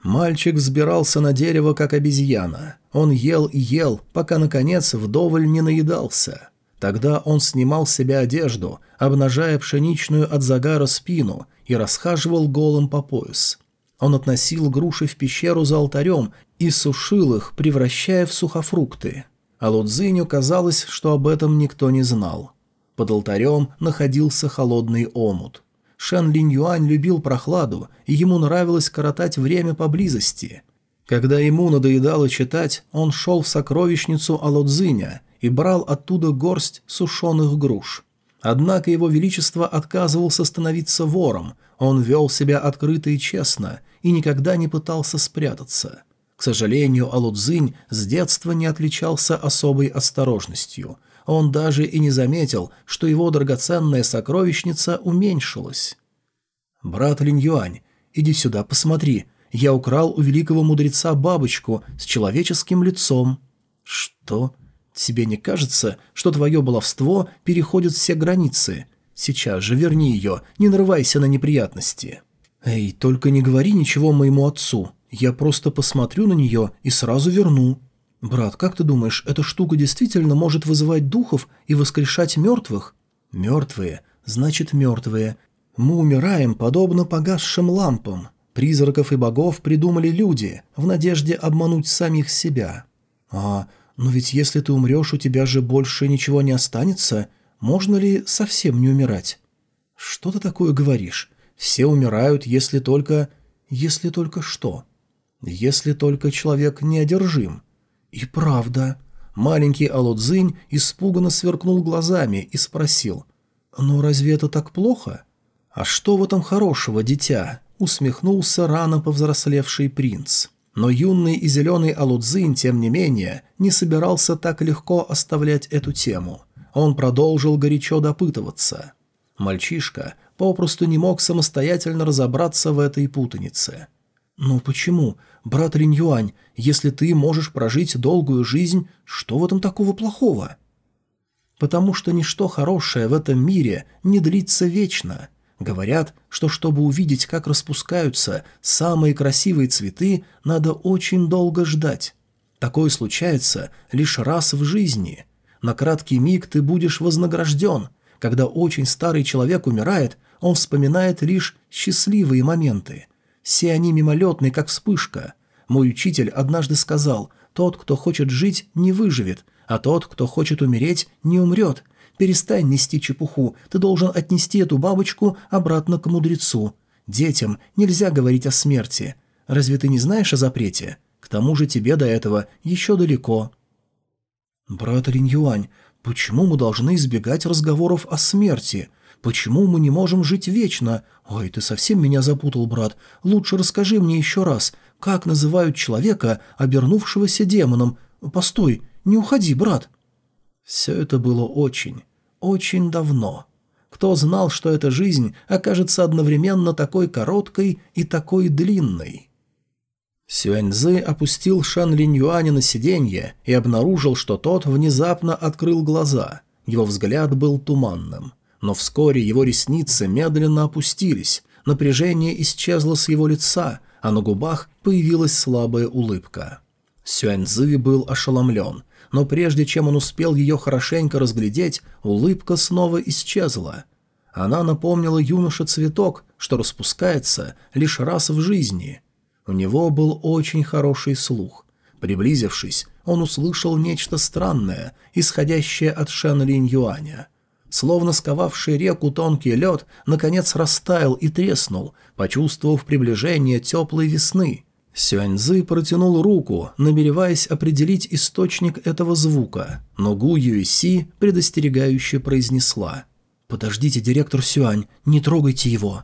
Мальчик взбирался на дерево, как обезьяна. Он ел и ел, пока, наконец, вдоволь не наедался. Тогда он снимал с себя одежду, обнажая пшеничную от загара спину, и расхаживал голым по пояс. Он относил груши в пещеру за алтарем и сушил их, превращая в сухофрукты а Лудзиню казалось, что об этом никто не знал. Под алтарем находился холодный омут. Шан Линь Юань любил прохладу, и ему нравилось коротать время поблизости. Когда ему надоедало читать, он шел в сокровищницу Алодзиня и брал оттуда горсть сушеных груш. Однако его величество отказывался становиться вором, он вел себя открыто и честно и никогда не пытался спрятаться – к сожалению, Алудзинь с детства не отличался особой осторожностью. Он даже и не заметил, что его драгоценная сокровищница уменьшилась. «Брат Линь Юань, иди сюда, посмотри. Я украл у великого мудреца бабочку с человеческим лицом». «Что? Тебе не кажется, что твое баловство переходит все границы? Сейчас же верни ее, не нарывайся на неприятности». «Эй, только не говори ничего моему отцу», я просто посмотрю на нее и сразу верну. Брат, как ты думаешь, эта штука действительно может вызывать духов и воскрешать мертвых? Мертвые, значит мертвые. Мы умираем, подобно погасшим лампам. Призраков и богов придумали люди, в надежде обмануть самих себя. А, но ведь если ты умрешь, у тебя же больше ничего не останется. Можно ли совсем не умирать? Что ты такое говоришь? Все умирают, если только... Если только что? Если только человек неодержим. И правда. Маленький Алодзинь испуганно сверкнул глазами и спросил. «Но разве это так плохо?» «А что в этом хорошего, дитя?» — усмехнулся рано повзрослевший принц. Но юный и зеленый Алудзин, тем не менее, не собирался так легко оставлять эту тему. Он продолжил горячо допытываться. Мальчишка попросту не мог самостоятельно разобраться в этой путанице. «Ну почему? Брат Линь-Юань, если ты можешь прожить долгую жизнь, что в этом такого плохого?» «Потому что ничто хорошее в этом мире не длится вечно. Говорят, что чтобы увидеть, как распускаются самые красивые цветы, надо очень долго ждать. Такое случается лишь раз в жизни. На краткий миг ты будешь вознагражден. Когда очень старый человек умирает, он вспоминает лишь счастливые моменты». Все они мимолетны, как вспышка. Мой учитель однажды сказал, тот, кто хочет жить, не выживет, а тот, кто хочет умереть, не умрет. Перестань нести чепуху, ты должен отнести эту бабочку обратно к мудрецу. Детям нельзя говорить о смерти. Разве ты не знаешь о запрете? К тому же тебе до этого еще далеко. Брат Линь Юань, почему мы должны избегать разговоров о смерти? Почему мы не можем жить вечно? Ой, ты совсем меня запутал, брат. Лучше расскажи мне еще раз, как называют человека, обернувшегося демоном. Постой, не уходи, брат». Все это было очень, очень давно. Кто знал, что эта жизнь окажется одновременно такой короткой и такой длинной? Сюэньзы опустил Шан Линь Юаня на сиденье и обнаружил, что тот внезапно открыл глаза. Его взгляд был туманным но вскоре его ресницы медленно опустились, напряжение исчезло с его лица, а на губах появилась слабая улыбка. Сюаньзы был ошеломлен, но прежде чем он успел ее хорошенько разглядеть, улыбка снова исчезла. Она напомнила юноше цветок, что распускается лишь раз в жизни. У него был очень хороший слух. Приблизившись, он услышал нечто странное, исходящее от Шен Линь Юаня – Словно сковавший реку тонкий лед, наконец растаял и треснул, почувствовав приближение теплой весны. Сюаньзы протянул руку, намереваясь определить источник этого звука, но Гу Юйси предостерегающе произнесла. «Подождите, директор Сюань, не трогайте его!»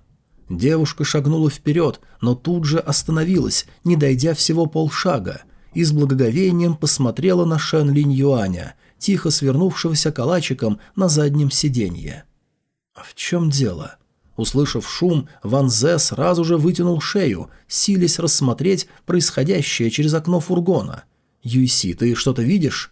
Девушка шагнула вперед, но тут же остановилась, не дойдя всего полшага, и с благоговением посмотрела на Шэн Линь Юаня, тихо свернувшегося калачиком на заднем сиденье. «А «В чем дело?» Услышав шум, Ван Зе сразу же вытянул шею, сились рассмотреть происходящее через окно фургона. «Юйси, ты что-то видишь?»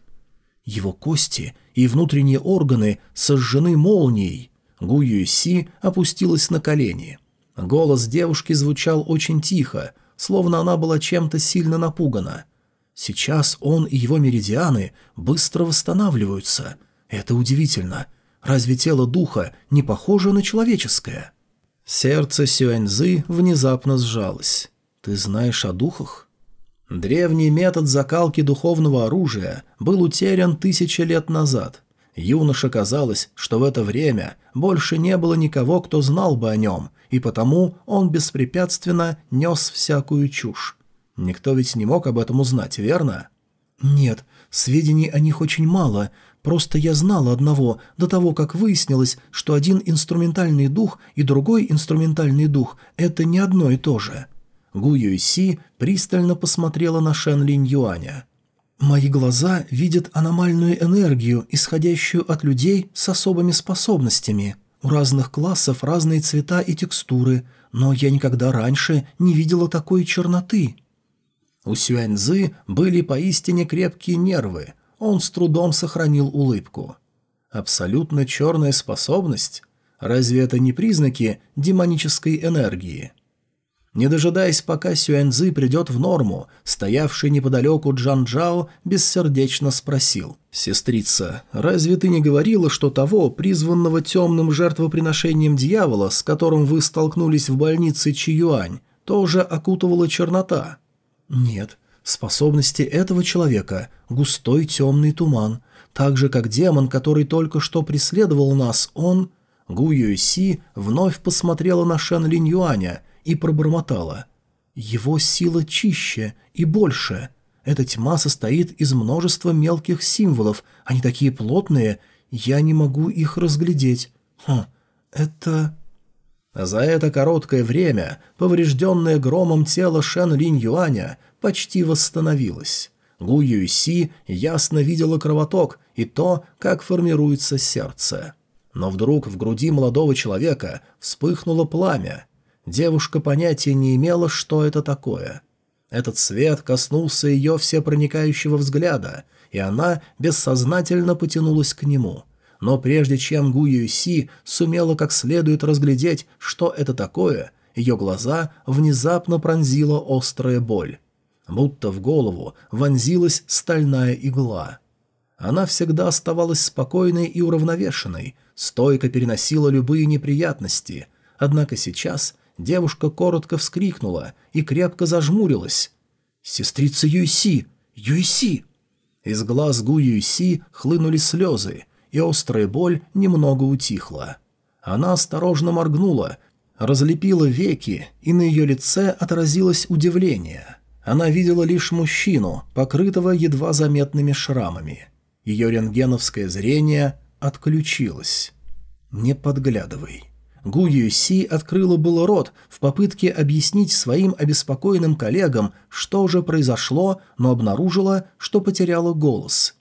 Его кости и внутренние органы сожжены молнией. Гу Юйси опустилась на колени. Голос девушки звучал очень тихо, словно она была чем-то сильно напугана. Сейчас он и его меридианы быстро восстанавливаются. Это удивительно. Разве тело духа не похоже на человеческое? Сердце Сюаньзы внезапно сжалось. Ты знаешь о духах? Древний метод закалки духовного оружия был утерян тысячи лет назад. Юноше казалось, что в это время больше не было никого, кто знал бы о нем, и потому он беспрепятственно нес всякую чушь. Никто ведь не мог об этом узнать, верно? Нет, сведений о них очень мало. Просто я знала одного до того, как выяснилось, что один инструментальный дух и другой инструментальный дух – это не одно и то же. Гу Юйси пристально посмотрела на Шен Линь Юаня. «Мои глаза видят аномальную энергию, исходящую от людей с особыми способностями. У разных классов разные цвета и текстуры, но я никогда раньше не видела такой черноты. У Сюэньзы были поистине крепкие нервы, он с трудом сохранил улыбку. Абсолютно черная способность? Разве это не признаки демонической энергии? Не дожидаясь, пока Сюэньзы придет в норму, стоявший неподалеку Джан Джао бессердечно спросил. «Сестрица, разве ты не говорила, что того, призванного темным жертвоприношением дьявола, с которым вы столкнулись в больнице Чиюань, тоже окутывала чернота?» Нет, способности этого человека – густой темный туман. Так же, как демон, который только что преследовал нас, он... Гу Юйси вновь посмотрела на Шен Линь Юаня и пробормотала. «Его сила чище и больше. Эта тьма состоит из множества мелких символов, они такие плотные, я не могу их разглядеть. Хм, это...» За это короткое время поврежденное громом тело Шен Линь Юаня почти восстановилось. Гу Юйси ясно видела кровоток и то, как формируется сердце. Но вдруг в груди молодого человека вспыхнуло пламя. Девушка понятия не имела, что это такое. Этот свет коснулся ее всепроникающего взгляда, и она бессознательно потянулась к нему – но прежде чем Гу Юси сумела как следует разглядеть, что это такое, ее глаза внезапно пронзила острая боль. Будто в голову вонзилась стальная игла. Она всегда оставалась спокойной и уравновешенной, стойко переносила любые неприятности. Однако сейчас девушка коротко вскрикнула и крепко зажмурилась. «Сестрица Юйси! Юйси!» Из глаз Гу Юйси хлынули слезы, и острая боль немного утихла. Она осторожно моргнула, разлепила веки, и на ее лице отразилось удивление. Она видела лишь мужчину, покрытого едва заметными шрамами. Ее рентгеновское зрение отключилось. «Не подглядывай». Гу Юси открыла было рот в попытке объяснить своим обеспокоенным коллегам, что же произошло, но обнаружила, что потеряла голос.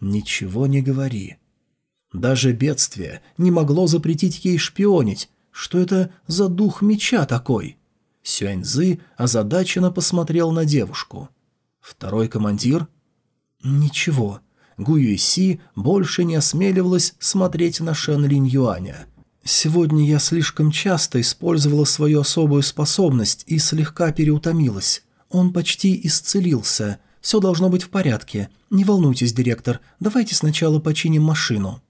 «Ничего не говори. Даже бедствие не могло запретить ей шпионить. Что это за дух меча такой? Сюаньзы озадаченно посмотрел на девушку. Второй командир? Ничего. Гуюйси больше не осмеливалась смотреть на Шен Линь Юаня. «Сегодня я слишком часто использовала свою особую способность и слегка переутомилась. Он почти исцелился. Все должно быть в порядке. Не волнуйтесь, директор, давайте сначала починим машину».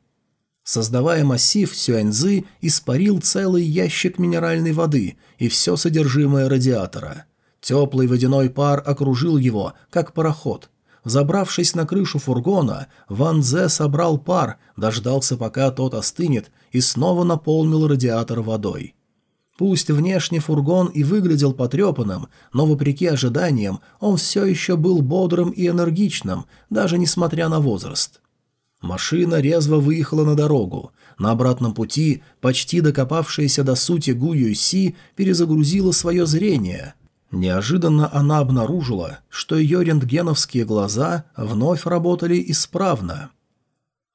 Создавая массив, Сюаньзы испарил целый ящик минеральной воды и все содержимое радиатора. Теплый водяной пар окружил его, как пароход. Забравшись на крышу фургона, Ван Зе собрал пар, дождался, пока тот остынет, и снова наполнил радиатор водой. Пусть внешне фургон и выглядел потрепанным, но, вопреки ожиданиям, он все еще был бодрым и энергичным, даже несмотря на возраст. Машина резво выехала на дорогу. На обратном пути, почти докопавшаяся до сути Гу Юйси перезагрузила свое зрение. Неожиданно она обнаружила, что ее рентгеновские глаза вновь работали исправно.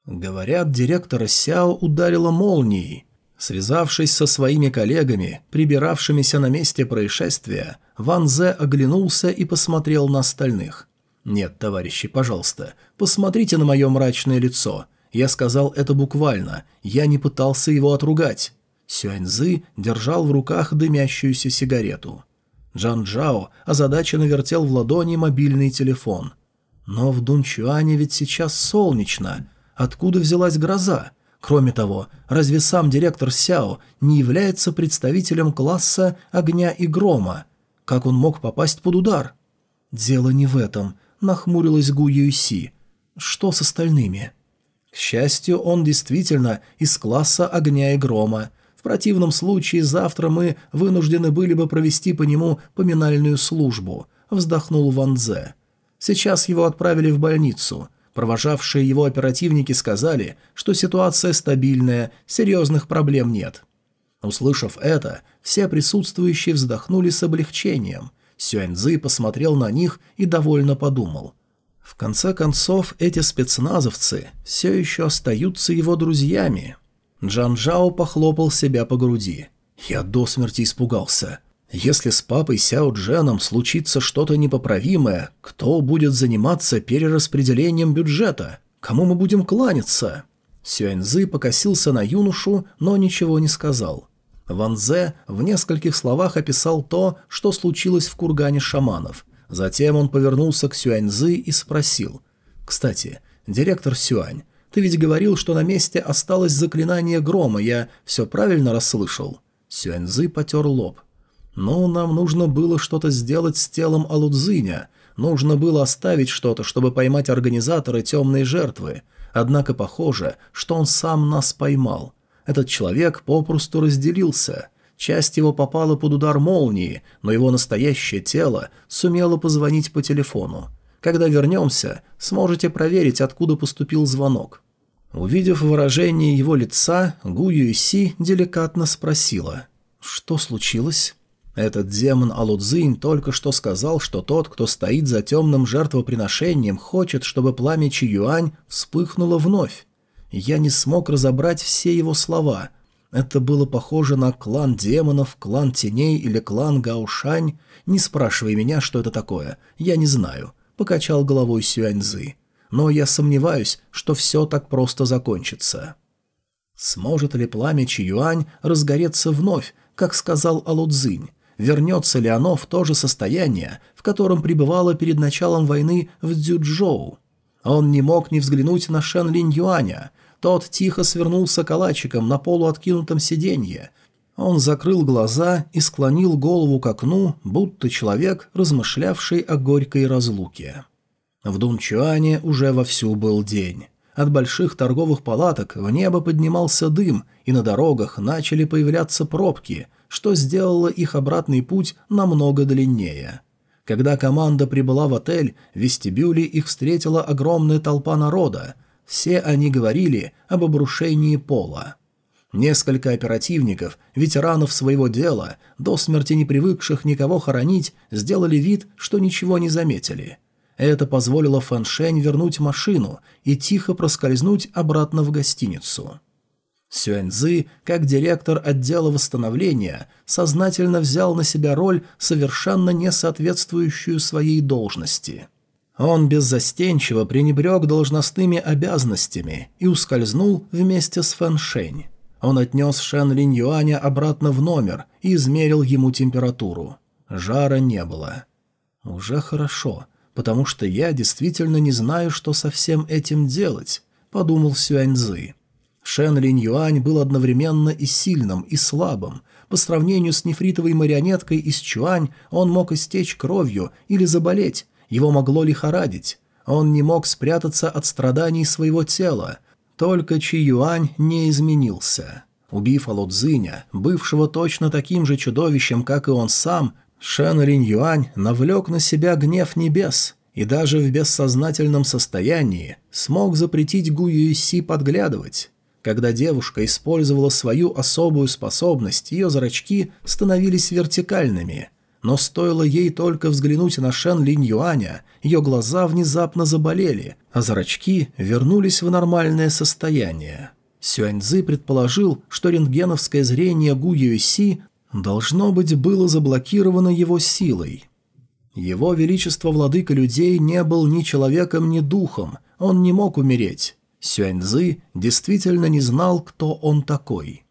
Говорят, директор Сяо ударила молнией. Связавшись со своими коллегами, прибиравшимися на месте происшествия, Ван Зе оглянулся и посмотрел на остальных – «Нет, товарищи, пожалуйста, посмотрите на мое мрачное лицо. Я сказал это буквально, я не пытался его отругать». Сюаньзы держал в руках дымящуюся сигарету. Джан Джао озадаченно вертел в ладони мобильный телефон. «Но в Дунчуане ведь сейчас солнечно. Откуда взялась гроза? Кроме того, разве сам директор Сяо не является представителем класса огня и грома? Как он мог попасть под удар?» «Дело не в этом», нахмурилась Гу Юйси. «Что с остальными?» К счастью, он действительно из класса огня и грома. В противном случае завтра мы вынуждены были бы провести по нему поминальную службу», — вздохнул Ван Дзе. Сейчас его отправили в больницу. Провожавшие его оперативники сказали, что ситуация стабильная, серьезных проблем нет. Услышав это, все присутствующие вздохнули с облегчением. Сюаньзы посмотрел на них и довольно подумал. В конце концов, эти спецназовцы все еще остаются его друзьями. Джанжао похлопал себя по груди. «Я до смерти испугался. Если с папой Сяо Дженом случится что-то непоправимое, кто будет заниматься перераспределением бюджета? Кому мы будем кланяться?» Сюаньзы покосился на юношу, но ничего не сказал. Ван Зе в нескольких словах описал то, что случилось в кургане шаманов. Затем он повернулся к Сюаньзы и спросил. «Кстати, директор Сюань, ты ведь говорил, что на месте осталось заклинание грома, я все правильно расслышал?» Сюаньзы потер лоб. «Ну, нам нужно было что-то сделать с телом Алудзиня. Нужно было оставить что-то, чтобы поймать организатора темной жертвы. Однако похоже, что он сам нас поймал. Этот человек попросту разделился. Часть его попала под удар молнии, но его настоящее тело сумело позвонить по телефону. Когда вернемся, сможете проверить, откуда поступил звонок». Увидев выражение его лица, Гу Юйси деликатно спросила. «Что случилось?» Этот демон Алудзинь только что сказал, что тот, кто стоит за темным жертвоприношением, хочет, чтобы пламя Чиюань вспыхнуло вновь. Я не смог разобрать все его слова. Это было похоже на клан демонов, клан теней или клан Гаушань. Не спрашивай меня, что это такое. Я не знаю. Покачал головой Сюаньзы. Но я сомневаюсь, что все так просто закончится. Сможет ли пламя Чиюань разгореться вновь, как сказал Алудзинь? вернется ли оно в то же состояние, в котором пребывало перед началом войны в Дзюджоу. Он не мог не взглянуть на Шен Линь Юаня. Тот тихо свернулся калачиком на полуоткинутом сиденье. Он закрыл глаза и склонил голову к окну, будто человек, размышлявший о горькой разлуке. В Дунчуане уже вовсю был день. От больших торговых палаток в небо поднимался дым, и на дорогах начали появляться пробки, что сделало их обратный путь намного длиннее. Когда команда прибыла в отель, в вестибюле их встретила огромная толпа народа – все они говорили об обрушении пола. Несколько оперативников, ветеранов своего дела, до смерти не привыкших никого хоронить, сделали вид, что ничего не заметили. Это позволило Фэншень вернуть машину и тихо проскользнуть обратно в гостиницу. Сюэньзы, как директор отдела восстановления, сознательно взял на себя роль, совершенно не соответствующую своей должности – он беззастенчиво пренебрег должностными обязанностями и ускользнул вместе с Фэн Шэнь. Он отнес Шэн Линь Юаня обратно в номер и измерил ему температуру. Жара не было. «Уже хорошо, потому что я действительно не знаю, что со всем этим делать», — подумал Сюаньзы. Шэн Линь Юань был одновременно и сильным, и слабым. По сравнению с нефритовой марионеткой из Чуань он мог истечь кровью или заболеть, его могло лихорадить. Он не мог спрятаться от страданий своего тела. Только Чи Юань не изменился. Убив Алодзиня, бывшего точно таким же чудовищем, как и он сам, Шэн Линь Юань навлек на себя гнев небес и даже в бессознательном состоянии смог запретить Гу Юйси подглядывать. Когда девушка использовала свою особую способность, ее зрачки становились вертикальными – но стоило ей только взглянуть на Шен Линь Юаня, ее глаза внезапно заболели, а зрачки вернулись в нормальное состояние. Сюаньзы предположил, что рентгеновское зрение Гу Юэси должно быть было заблокировано его силой. Его величество владыка людей не был ни человеком, ни духом, он не мог умереть. Сюаньзы действительно не знал, кто он такой.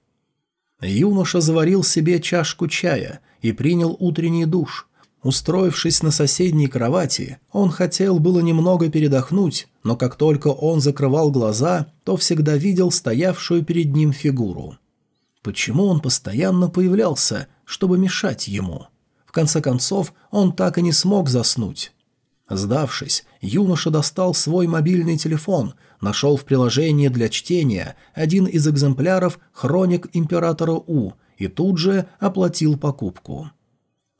Юноша заварил себе чашку чая и принял утренний душ. Устроившись на соседней кровати, он хотел было немного передохнуть, но как только он закрывал глаза, то всегда видел стоявшую перед ним фигуру. Почему он постоянно появлялся, чтобы мешать ему? В конце концов, он так и не смог заснуть. Сдавшись, юноша достал свой мобильный телефон нашел в приложении для чтения один из экземпляров «Хроник императора У» и тут же оплатил покупку.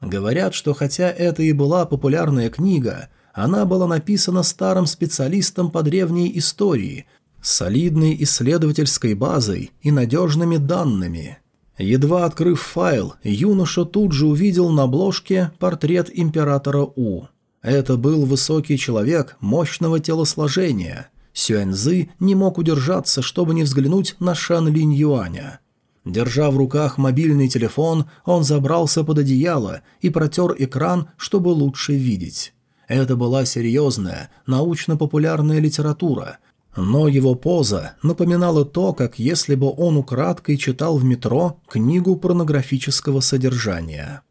Говорят, что хотя это и была популярная книга, она была написана старым специалистом по древней истории, с солидной исследовательской базой и надежными данными. Едва открыв файл, юноша тут же увидел на обложке портрет императора У. Это был высокий человек мощного телосложения – Сюэньзы не мог удержаться, чтобы не взглянуть на Шан Линь Юаня. Держа в руках мобильный телефон, он забрался под одеяло и протер экран, чтобы лучше видеть. Это была серьезная, научно-популярная литература, но его поза напоминала то, как если бы он украдкой читал в метро книгу порнографического содержания.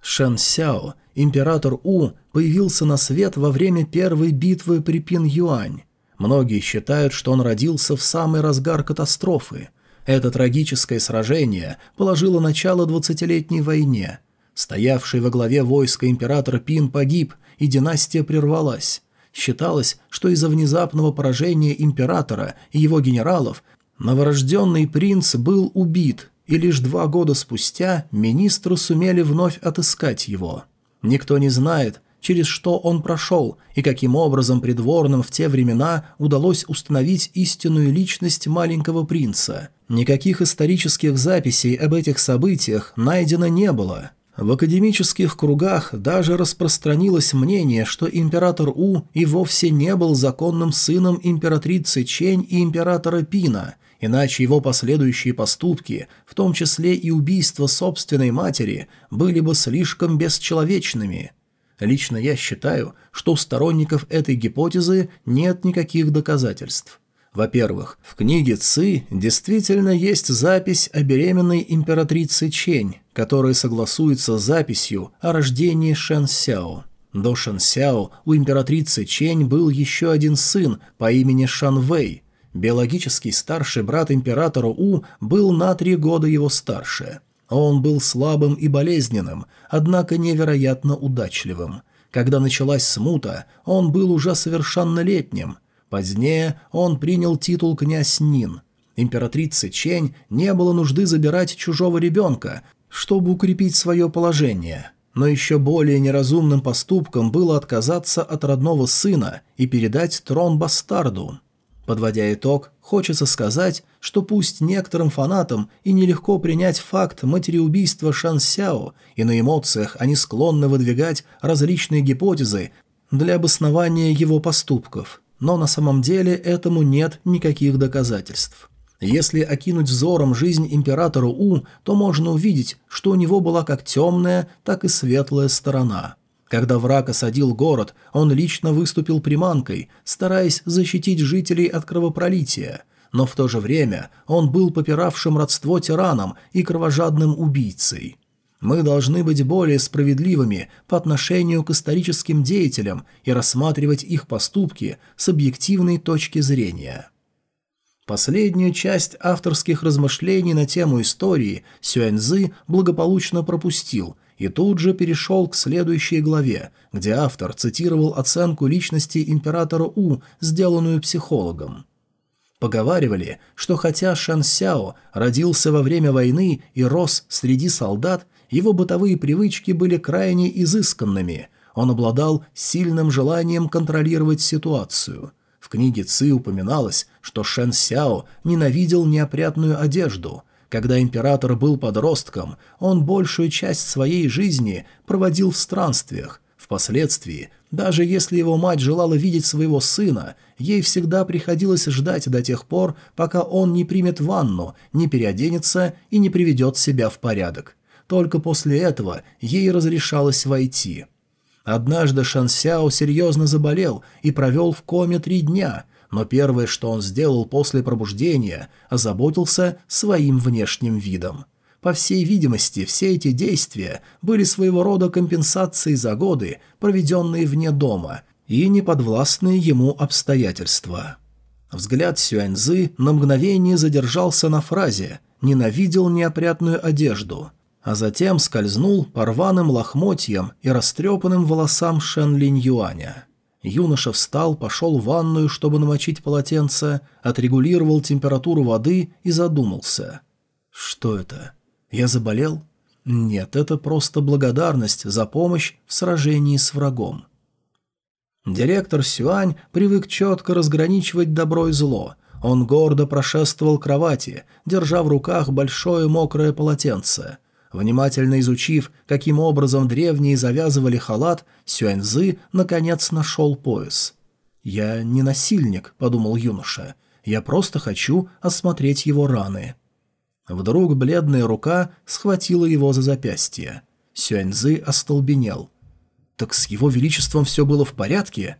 Шэн Сяо, император У, появился на свет во время первой битвы при Пин-Юань, Многие считают, что он родился в самый разгар катастрофы. Это трагическое сражение положило начало двадцатилетней войне. Стоявший во главе войска император Пин погиб, и династия прервалась. Считалось, что из-за внезапного поражения императора и его генералов новорожденный принц был убит, и лишь два года спустя министры сумели вновь отыскать его. Никто не знает, через что он прошел и каким образом придворным в те времена удалось установить истинную личность маленького принца. Никаких исторических записей об этих событиях найдено не было. В академических кругах даже распространилось мнение, что император У и вовсе не был законным сыном императрицы Чень и императора Пина – иначе его последующие поступки, в том числе и убийство собственной матери, были бы слишком бесчеловечными. Лично я считаю, что у сторонников этой гипотезы нет никаких доказательств. Во-первых, в книге Ци действительно есть запись о беременной императрице Чень, которая согласуется с записью о рождении Шэн Сяо. До Шэн Сяо у императрицы Чень был еще один сын по имени Шан Вэй. Биологический старший брат императора У был на три года его старше – а он был слабым и болезненным, однако невероятно удачливым. Когда началась смута, он был уже совершеннолетним. Позднее он принял титул «князь Нин». Императрице Чень не было нужды забирать чужого ребенка, чтобы укрепить свое положение. Но еще более неразумным поступком было отказаться от родного сына и передать трон бастарду. Подводя итог, хочется сказать, что пусть некоторым фанатам и нелегко принять факт материубийства Шан Сяо, и на эмоциях они склонны выдвигать различные гипотезы для обоснования его поступков, но на самом деле этому нет никаких доказательств. Если окинуть взором жизнь императору У, то можно увидеть, что у него была как темная, так и светлая сторона – когда враг осадил город, он лично выступил приманкой, стараясь защитить жителей от кровопролития. Но в то же время он был попиравшим родство тираном и кровожадным убийцей. Мы должны быть более справедливыми по отношению к историческим деятелям и рассматривать их поступки с объективной точки зрения. Последнюю часть авторских размышлений на тему истории Сюэньзы благополучно пропустил – и тут же перешел к следующей главе, где автор цитировал оценку личности императора У, сделанную психологом. Поговаривали, что хотя Шэн Сяо родился во время войны и рос среди солдат, его бытовые привычки были крайне изысканными, он обладал сильным желанием контролировать ситуацию – в книге Ци упоминалось, что Шэн Сяо ненавидел неопрятную одежду, когда император был подростком, он большую часть своей жизни проводил в странствиях. Впоследствии, даже если его мать желала видеть своего сына, ей всегда приходилось ждать до тех пор, пока он не примет ванну, не переоденется и не приведет себя в порядок. Только после этого ей разрешалось войти. Однажды Шансяо серьезно заболел и провел в коме три дня – но первое, что он сделал после пробуждения, озаботился своим внешним видом. По всей видимости, все эти действия были своего рода компенсацией за годы, проведенные вне дома, и неподвластные ему обстоятельства. Взгляд Сюаньзы на мгновение задержался на фразе «ненавидел неопрятную одежду», а затем скользнул по рваным лохмотьям и растрепанным волосам Шен Линь Юаня. Юноша встал, пошел в ванную, чтобы намочить полотенце, отрегулировал температуру воды и задумался. «Что это? Я заболел?» «Нет, это просто благодарность за помощь в сражении с врагом». Директор Сюань привык четко разграничивать добро и зло. Он гордо прошествовал кровати, держа в руках большое мокрое полотенце – Внимательно изучив, каким образом древние завязывали халат, Сюаньзы наконец нашел пояс. «Я не насильник», — подумал юноша. «Я просто хочу осмотреть его раны». Вдруг бледная рука схватила его за запястье. Сюаньзы остолбенел. «Так с его величеством все было в порядке?»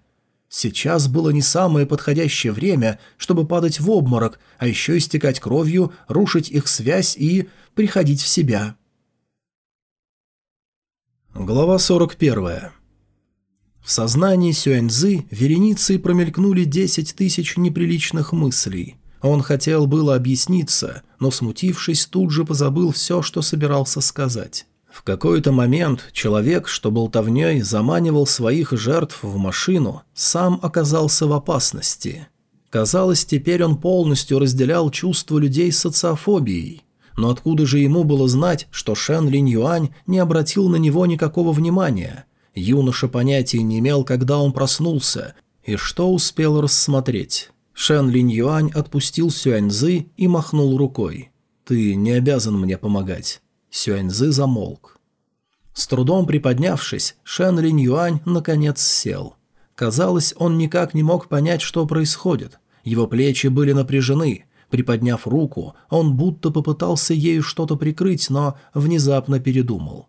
Сейчас было не самое подходящее время, чтобы падать в обморок, а еще истекать кровью, рушить их связь и приходить в себя. Глава 41. В сознании Сюэньзы вереницей промелькнули 10 тысяч неприличных мыслей. Он хотел было объясниться, но, смутившись, тут же позабыл все, что собирался сказать. В какой-то момент человек, что болтовней заманивал своих жертв в машину, сам оказался в опасности. Казалось, теперь он полностью разделял чувства людей с социофобией – но откуда же ему было знать, что Шен Линь Юань не обратил на него никакого внимания? Юноша понятия не имел, когда он проснулся, и что успел рассмотреть. Шен Линь Юань отпустил Сюаньзы и махнул рукой. «Ты не обязан мне помогать». Сюаньзы замолк. С трудом приподнявшись, Шен Линь Юань наконец сел. Казалось, он никак не мог понять, что происходит. Его плечи были напряжены – Приподняв руку, он будто попытался ею что-то прикрыть, но внезапно передумал.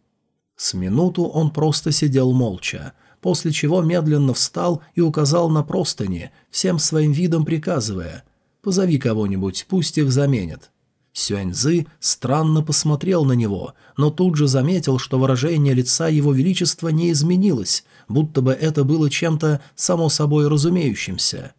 С минуту он просто сидел молча, после чего медленно встал и указал на простыни, всем своим видом приказывая «Позови кого-нибудь, пусть их заменят». Сюаньзы странно посмотрел на него, но тут же заметил, что выражение лица его величества не изменилось, будто бы это было чем-то само собой разумеющимся.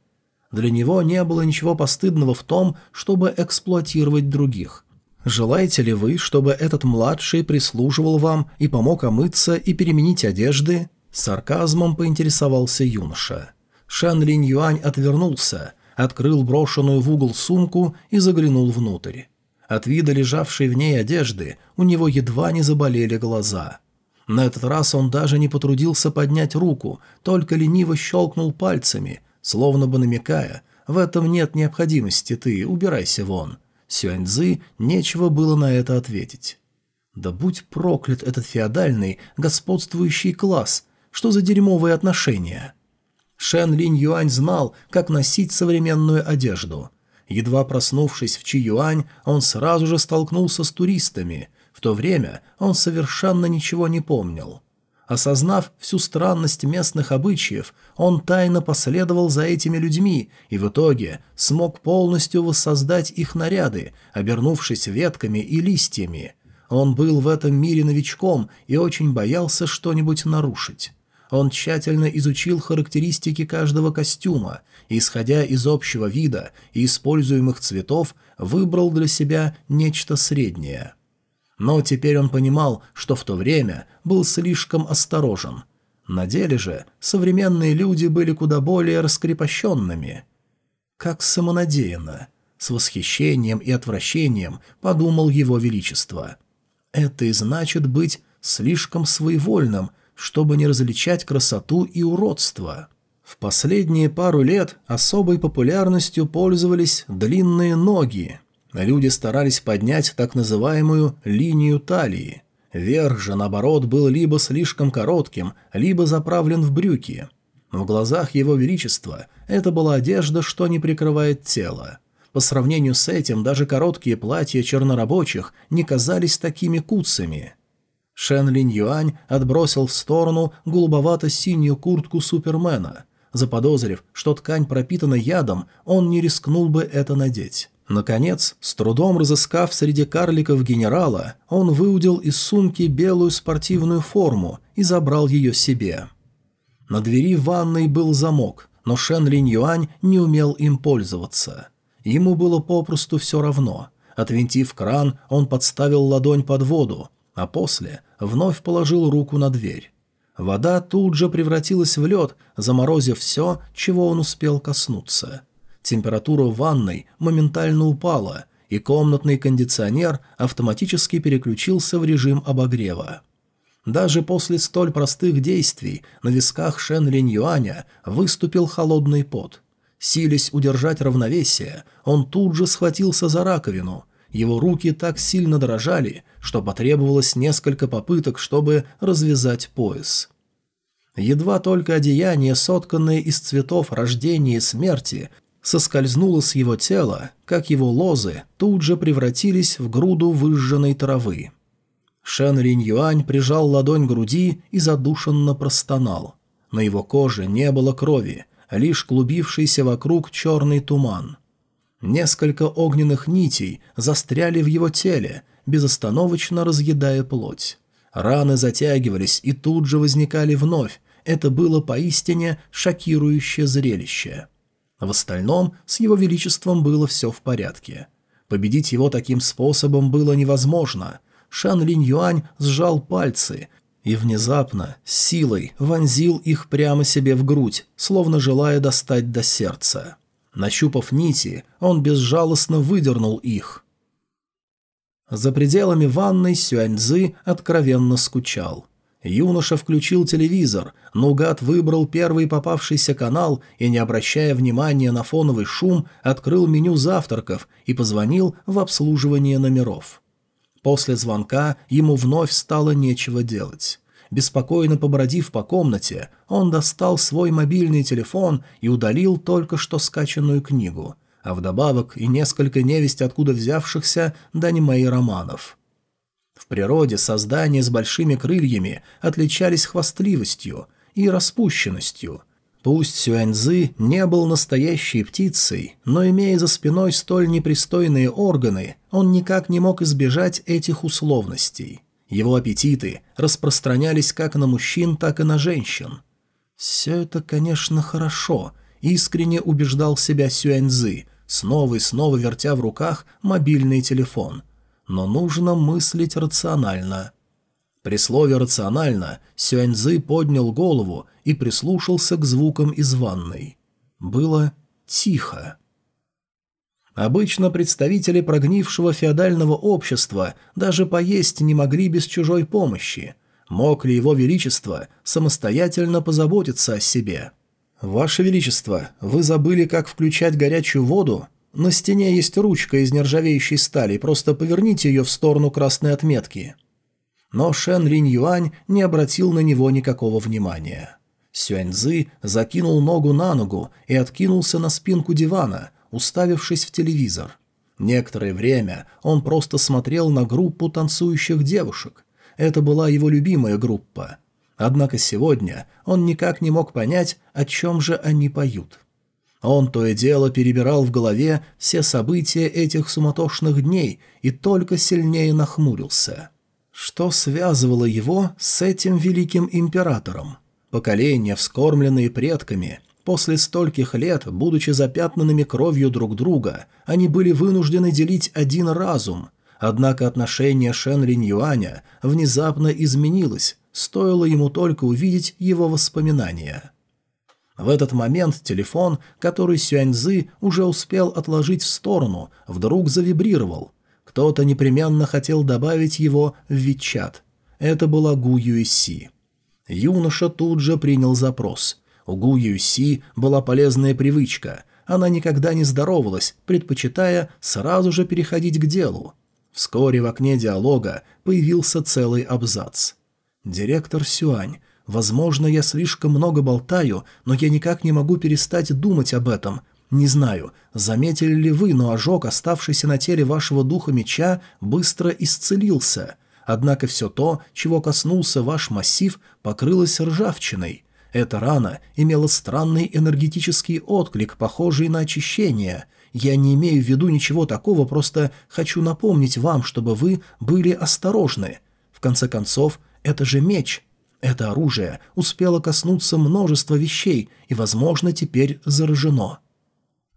Для него не было ничего постыдного в том, чтобы эксплуатировать других. Желаете ли вы, чтобы этот младший прислуживал вам и помог омыться и переменить одежды? Сарказмом поинтересовался юноша. Шан Линь Юань отвернулся, открыл брошенную в угол сумку и заглянул внутрь. От вида лежавшей в ней одежды у него едва не заболели глаза. На этот раз он даже не потрудился поднять руку, только лениво щелкнул пальцами – Словно бы намекая, «В этом нет необходимости, ты убирайся вон». Сюаньзы нечего было на это ответить. «Да будь проклят этот феодальный, господствующий класс! Что за дерьмовые отношения?» Шен Линь Юань знал, как носить современную одежду. Едва проснувшись в Чи Юань, он сразу же столкнулся с туристами. В то время он совершенно ничего не помнил. Осознав всю странность местных обычаев, он тайно последовал за этими людьми и в итоге смог полностью воссоздать их наряды, обернувшись ветками и листьями. Он был в этом мире новичком и очень боялся что-нибудь нарушить. Он тщательно изучил характеристики каждого костюма и, исходя из общего вида и используемых цветов, выбрал для себя нечто среднее – но теперь он понимал, что в то время был слишком осторожен. На деле же современные люди были куда более раскрепощенными. Как самонадеянно! С восхищением и отвращением подумал его величество. Это и значит быть слишком своевольным, чтобы не различать красоту и уродство. В последние пару лет особой популярностью пользовались длинные ноги, Люди старались поднять так называемую «линию талии». Верх же, наоборот, был либо слишком коротким, либо заправлен в брюки. В глазах его величества это была одежда, что не прикрывает тело. По сравнению с этим даже короткие платья чернорабочих не казались такими куцами. Шен Линь Юань отбросил в сторону голубовато-синюю куртку Супермена. Заподозрив, что ткань пропитана ядом, он не рискнул бы это надеть. Наконец, с трудом разыскав среди карликов генерала, он выудил из сумки белую спортивную форму и забрал ее себе. На двери ванной был замок, но Шен Линь Юань не умел им пользоваться. Ему было попросту все равно. Отвинтив кран, он подставил ладонь под воду, а после вновь положил руку на дверь. Вода тут же превратилась в лед, заморозив все, чего он успел коснуться – температура ванной моментально упала, и комнатный кондиционер автоматически переключился в режим обогрева. Даже после столь простых действий на висках Шен Линь Юаня выступил холодный пот. Силясь удержать равновесие, он тут же схватился за раковину. Его руки так сильно дрожали, что потребовалось несколько попыток, чтобы развязать пояс. Едва только одеяние, сотканное из цветов рождения и смерти, соскользнула с его тела, как его лозы тут же превратились в груду выжженной травы. Шен Линь Юань прижал ладонь к груди и задушенно простонал. На его коже не было крови, лишь клубившийся вокруг черный туман. Несколько огненных нитей застряли в его теле, безостановочно разъедая плоть. Раны затягивались и тут же возникали вновь. Это было поистине шокирующее зрелище. А в остальном с его величеством было все в порядке. Победить его таким способом было невозможно. Шан Линь Юань сжал пальцы и внезапно, силой, вонзил их прямо себе в грудь, словно желая достать до сердца. Нащупав нити, он безжалостно выдернул их. За пределами ванной Сюаньзы откровенно скучал. Юноша включил телевизор, но гад выбрал первый попавшийся канал и, не обращая внимания на фоновый шум, открыл меню завтраков и позвонил в обслуживание номеров. После звонка ему вновь стало нечего делать. Беспокойно побродив по комнате, он достал свой мобильный телефон и удалил только что скачанную книгу, а вдобавок и несколько невесть откуда взявшихся Данимей романов – в природе создания с большими крыльями отличались хвастливостью и распущенностью. Пусть Сюаньзы не был настоящей птицей, но имея за спиной столь непристойные органы, он никак не мог избежать этих условностей. Его аппетиты распространялись как на мужчин, так и на женщин. «Все это, конечно, хорошо», — искренне убеждал себя Сюэньзы, снова и снова вертя в руках мобильный телефон — но нужно мыслить рационально. При слове «рационально» Сюаньзы поднял голову и прислушался к звукам из ванной. Было тихо. Обычно представители прогнившего феодального общества даже поесть не могли без чужой помощи. Мог ли его величество самостоятельно позаботиться о себе? «Ваше величество, вы забыли, как включать горячую воду?» На стене есть ручка из нержавеющей стали, просто поверните ее в сторону красной отметки». Но Шен Линь Юань не обратил на него никакого внимания. Сюаньзы закинул ногу на ногу и откинулся на спинку дивана, уставившись в телевизор. Некоторое время он просто смотрел на группу танцующих девушек. Это была его любимая группа. Однако сегодня он никак не мог понять, о чем же они поют. Он то и дело перебирал в голове все события этих суматошных дней и только сильнее нахмурился. Что связывало его с этим великим императором? Поколения, вскормленные предками, после стольких лет, будучи запятнанными кровью друг друга, они были вынуждены делить один разум. Однако отношение Шен Линь Юаня внезапно изменилось, стоило ему только увидеть его воспоминания. В этот момент телефон, который Сюаньзы уже успел отложить в сторону, вдруг завибрировал. Кто-то непременно хотел добавить его в Вичат. Это была Гу Юэси. Юноша тут же принял запрос. У Гу Юэси была полезная привычка. Она никогда не здоровалась, предпочитая сразу же переходить к делу. Вскоре в окне диалога появился целый абзац. «Директор Сюань, Возможно, я слишком много болтаю, но я никак не могу перестать думать об этом. Не знаю, заметили ли вы, но ожог, оставшийся на теле вашего духа меча, быстро исцелился. Однако все то, чего коснулся ваш массив, покрылось ржавчиной. Эта рана имела странный энергетический отклик, похожий на очищение. Я не имею в виду ничего такого, просто хочу напомнить вам, чтобы вы были осторожны. В конце концов, это же меч – это оружие успело коснуться множества вещей и, возможно, теперь заражено.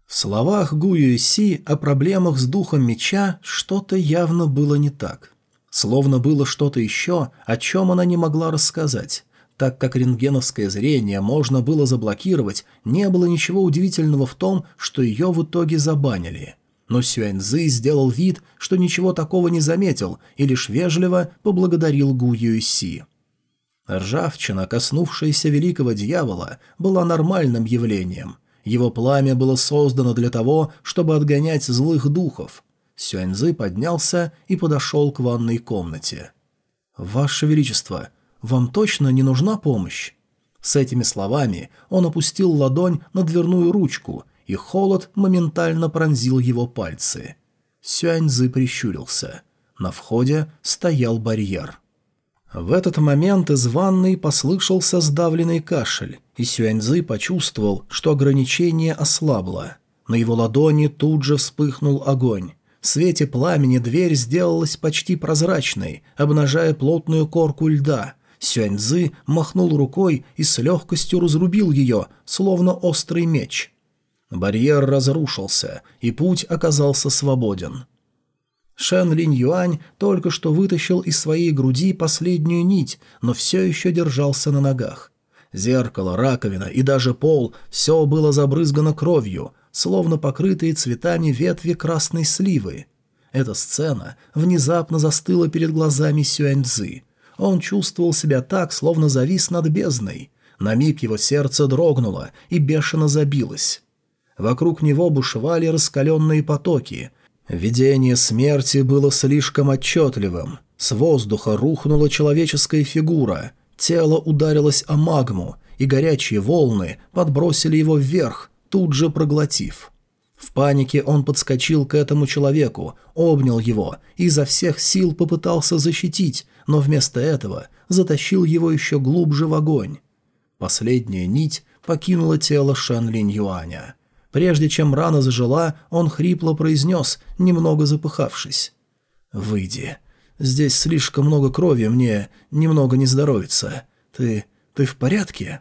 В словах Гую Си о проблемах с духом меча что-то явно было не так. Словно было что-то еще, о чем она не могла рассказать. Так как рентгеновское зрение можно было заблокировать, не было ничего удивительного в том, что ее в итоге забанили. Но Сюаньзы сделал вид, что ничего такого не заметил и лишь вежливо поблагодарил Гу Юйси. Ржавчина, коснувшаяся великого дьявола, была нормальным явлением. Его пламя было создано для того, чтобы отгонять злых духов. Сюаньзы поднялся и подошел к ванной комнате. «Ваше Величество, вам точно не нужна помощь?» С этими словами он опустил ладонь на дверную ручку, и холод моментально пронзил его пальцы. Сюаньзы прищурился. На входе стоял барьер. В этот момент из ванной послышался сдавленный кашель, и Сюаньзы почувствовал, что ограничение ослабло. На его ладони тут же вспыхнул огонь. В свете пламени дверь сделалась почти прозрачной, обнажая плотную корку льда. Сюаньзы махнул рукой и с легкостью разрубил ее, словно острый меч. Барьер разрушился, и путь оказался свободен. Шен Линь Юань только что вытащил из своей груди последнюю нить, но все еще держался на ногах. Зеркало, раковина и даже пол – все было забрызгано кровью, словно покрытые цветами ветви красной сливы. Эта сцена внезапно застыла перед глазами Сюэнь Цзы. Он чувствовал себя так, словно завис над бездной. На миг его сердце дрогнуло и бешено забилось. Вокруг него бушевали раскаленные потоки – Видение смерти было слишком отчетливым. С воздуха рухнула человеческая фигура, тело ударилось о магму, и горячие волны подбросили его вверх, тут же проглотив. В панике он подскочил к этому человеку, обнял его и изо всех сил попытался защитить, но вместо этого затащил его еще глубже в огонь. Последняя нить покинула тело Шан Линь Юаня. Прежде чем рана зажила, он хрипло произнес, немного запыхавшись. «Выйди. Здесь слишком много крови, мне немного не здоровится. Ты... ты в порядке?»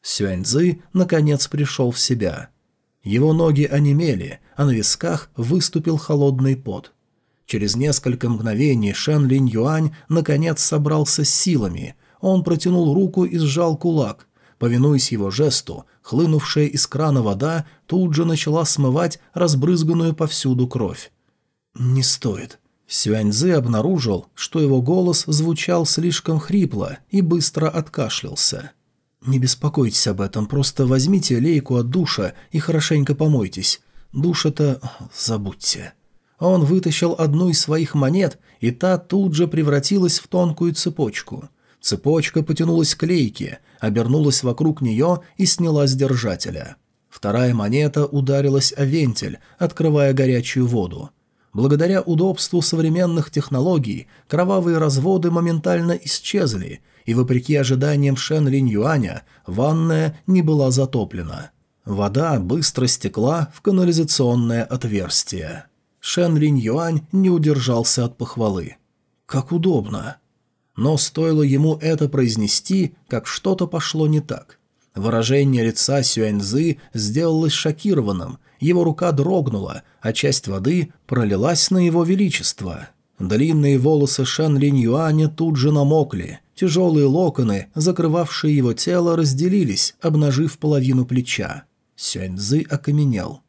Сюаньзы наконец пришел в себя. Его ноги онемели, а на висках выступил холодный пот. Через несколько мгновений Шэн Линь Юань наконец собрался с силами. Он протянул руку и сжал кулак. Повинуясь его жесту, Хлынувшая из крана вода тут же начала смывать разбрызганную повсюду кровь. «Не стоит». Сюаньзы обнаружил, что его голос звучал слишком хрипло и быстро откашлялся. «Не беспокойтесь об этом, просто возьмите лейку от душа и хорошенько помойтесь. Душ это... забудьте». Он вытащил одну из своих монет, и та тут же превратилась в тонкую цепочку. Цепочка потянулась к лейке, обернулась вокруг нее и сняла с держателя. Вторая монета ударилась о вентиль, открывая горячую воду. Благодаря удобству современных технологий кровавые разводы моментально исчезли, и, вопреки ожиданиям Шен Линь Юаня, ванная не была затоплена. Вода быстро стекла в канализационное отверстие. Шен Линь Юань не удержался от похвалы. «Как удобно!» но стоило ему это произнести, как что-то пошло не так. Выражение лица Сюэньзы сделалось шокированным, его рука дрогнула, а часть воды пролилась на его величество. Длинные волосы Шэн Линь Юаня тут же намокли, тяжелые локоны, закрывавшие его тело, разделились, обнажив половину плеча. Сюэньзы окаменел.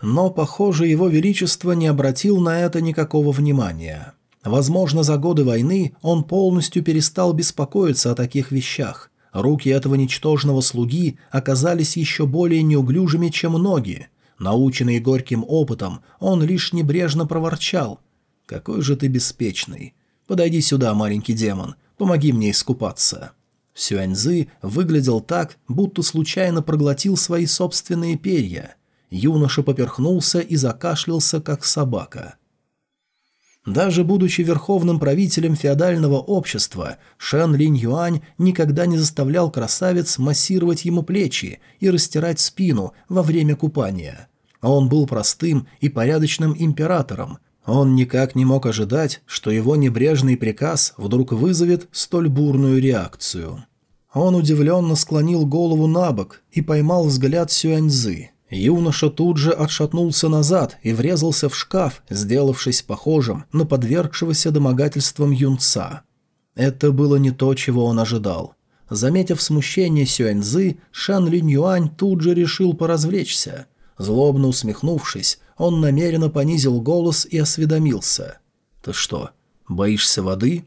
Но, похоже, его величество не обратил на это никакого внимания. Возможно, за годы войны он полностью перестал беспокоиться о таких вещах. Руки этого ничтожного слуги оказались еще более неуглюжими, чем ноги. Наученный горьким опытом, он лишь небрежно проворчал. «Какой же ты беспечный! Подойди сюда, маленький демон, помоги мне искупаться!» Сюаньзы выглядел так, будто случайно проглотил свои собственные перья. Юноша поперхнулся и закашлялся, как собака – даже будучи верховным правителем феодального общества, Шен Линь Юань никогда не заставлял красавец массировать ему плечи и растирать спину во время купания. Он был простым и порядочным императором. Он никак не мог ожидать, что его небрежный приказ вдруг вызовет столь бурную реакцию. Он удивленно склонил голову на бок и поймал взгляд Сюаньзы. Юноша тут же отшатнулся назад и врезался в шкаф, сделавшись похожим на подвергшегося домогательствам юнца. Это было не то, чего он ожидал. Заметив смущение Сюэньзы, Шан Линь Юань тут же решил поразвлечься. Злобно усмехнувшись, он намеренно понизил голос и осведомился. «Ты что, боишься воды?»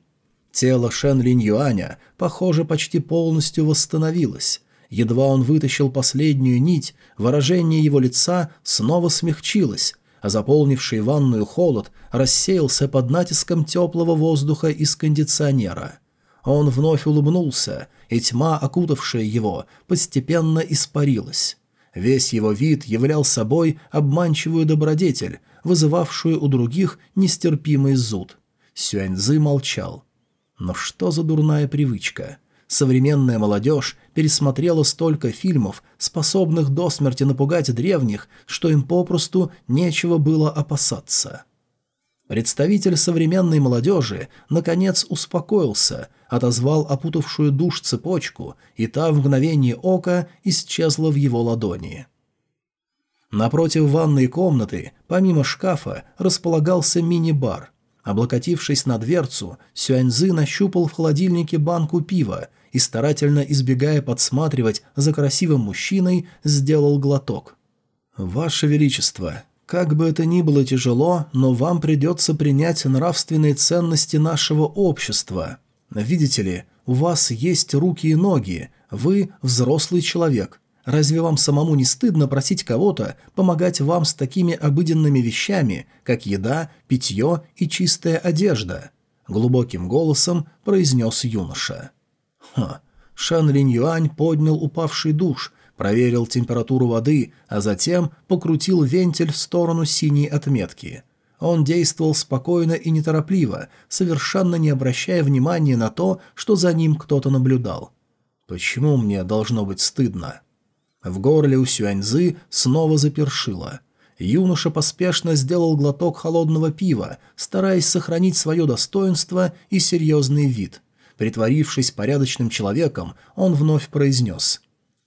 Тело Шен Линь Юаня, похоже, почти полностью восстановилось. Едва он вытащил последнюю нить, выражение его лица снова смягчилось, а заполнивший ванную холод рассеялся под натиском теплого воздуха из кондиционера. Он вновь улыбнулся, и тьма, окутавшая его, постепенно испарилась. Весь его вид являл собой обманчивую добродетель, вызывавшую у других нестерпимый зуд. Сюаньзы молчал. Но что за дурная привычка? Современная молодежь пересмотрела столько фильмов, способных до смерти напугать древних, что им попросту нечего было опасаться. Представитель современной молодежи, наконец, успокоился, отозвал опутавшую душ цепочку, и та в мгновение ока исчезла в его ладони. Напротив ванной комнаты, помимо шкафа, располагался мини-бар, Облокотившись на дверцу, Сюаньзы нащупал в холодильнике банку пива и, старательно избегая подсматривать за красивым мужчиной, сделал глоток. «Ваше Величество, как бы это ни было тяжело, но вам придется принять нравственные ценности нашего общества. Видите ли, у вас есть руки и ноги, вы взрослый человек. Разве вам самому не стыдно просить кого-то помогать вам с такими обыденными вещами, как еда, питье и чистая одежда?» Глубоким голосом произнес юноша. «Ха!» Шан Линь Юань поднял упавший душ, проверил температуру воды, а затем покрутил вентиль в сторону синей отметки. Он действовал спокойно и неторопливо, совершенно не обращая внимания на то, что за ним кто-то наблюдал. «Почему мне должно быть стыдно?» В горле у Сюаньзы снова запершило. Юноша поспешно сделал глоток холодного пива, стараясь сохранить свое достоинство и серьезный вид. Притворившись порядочным человеком, он вновь произнес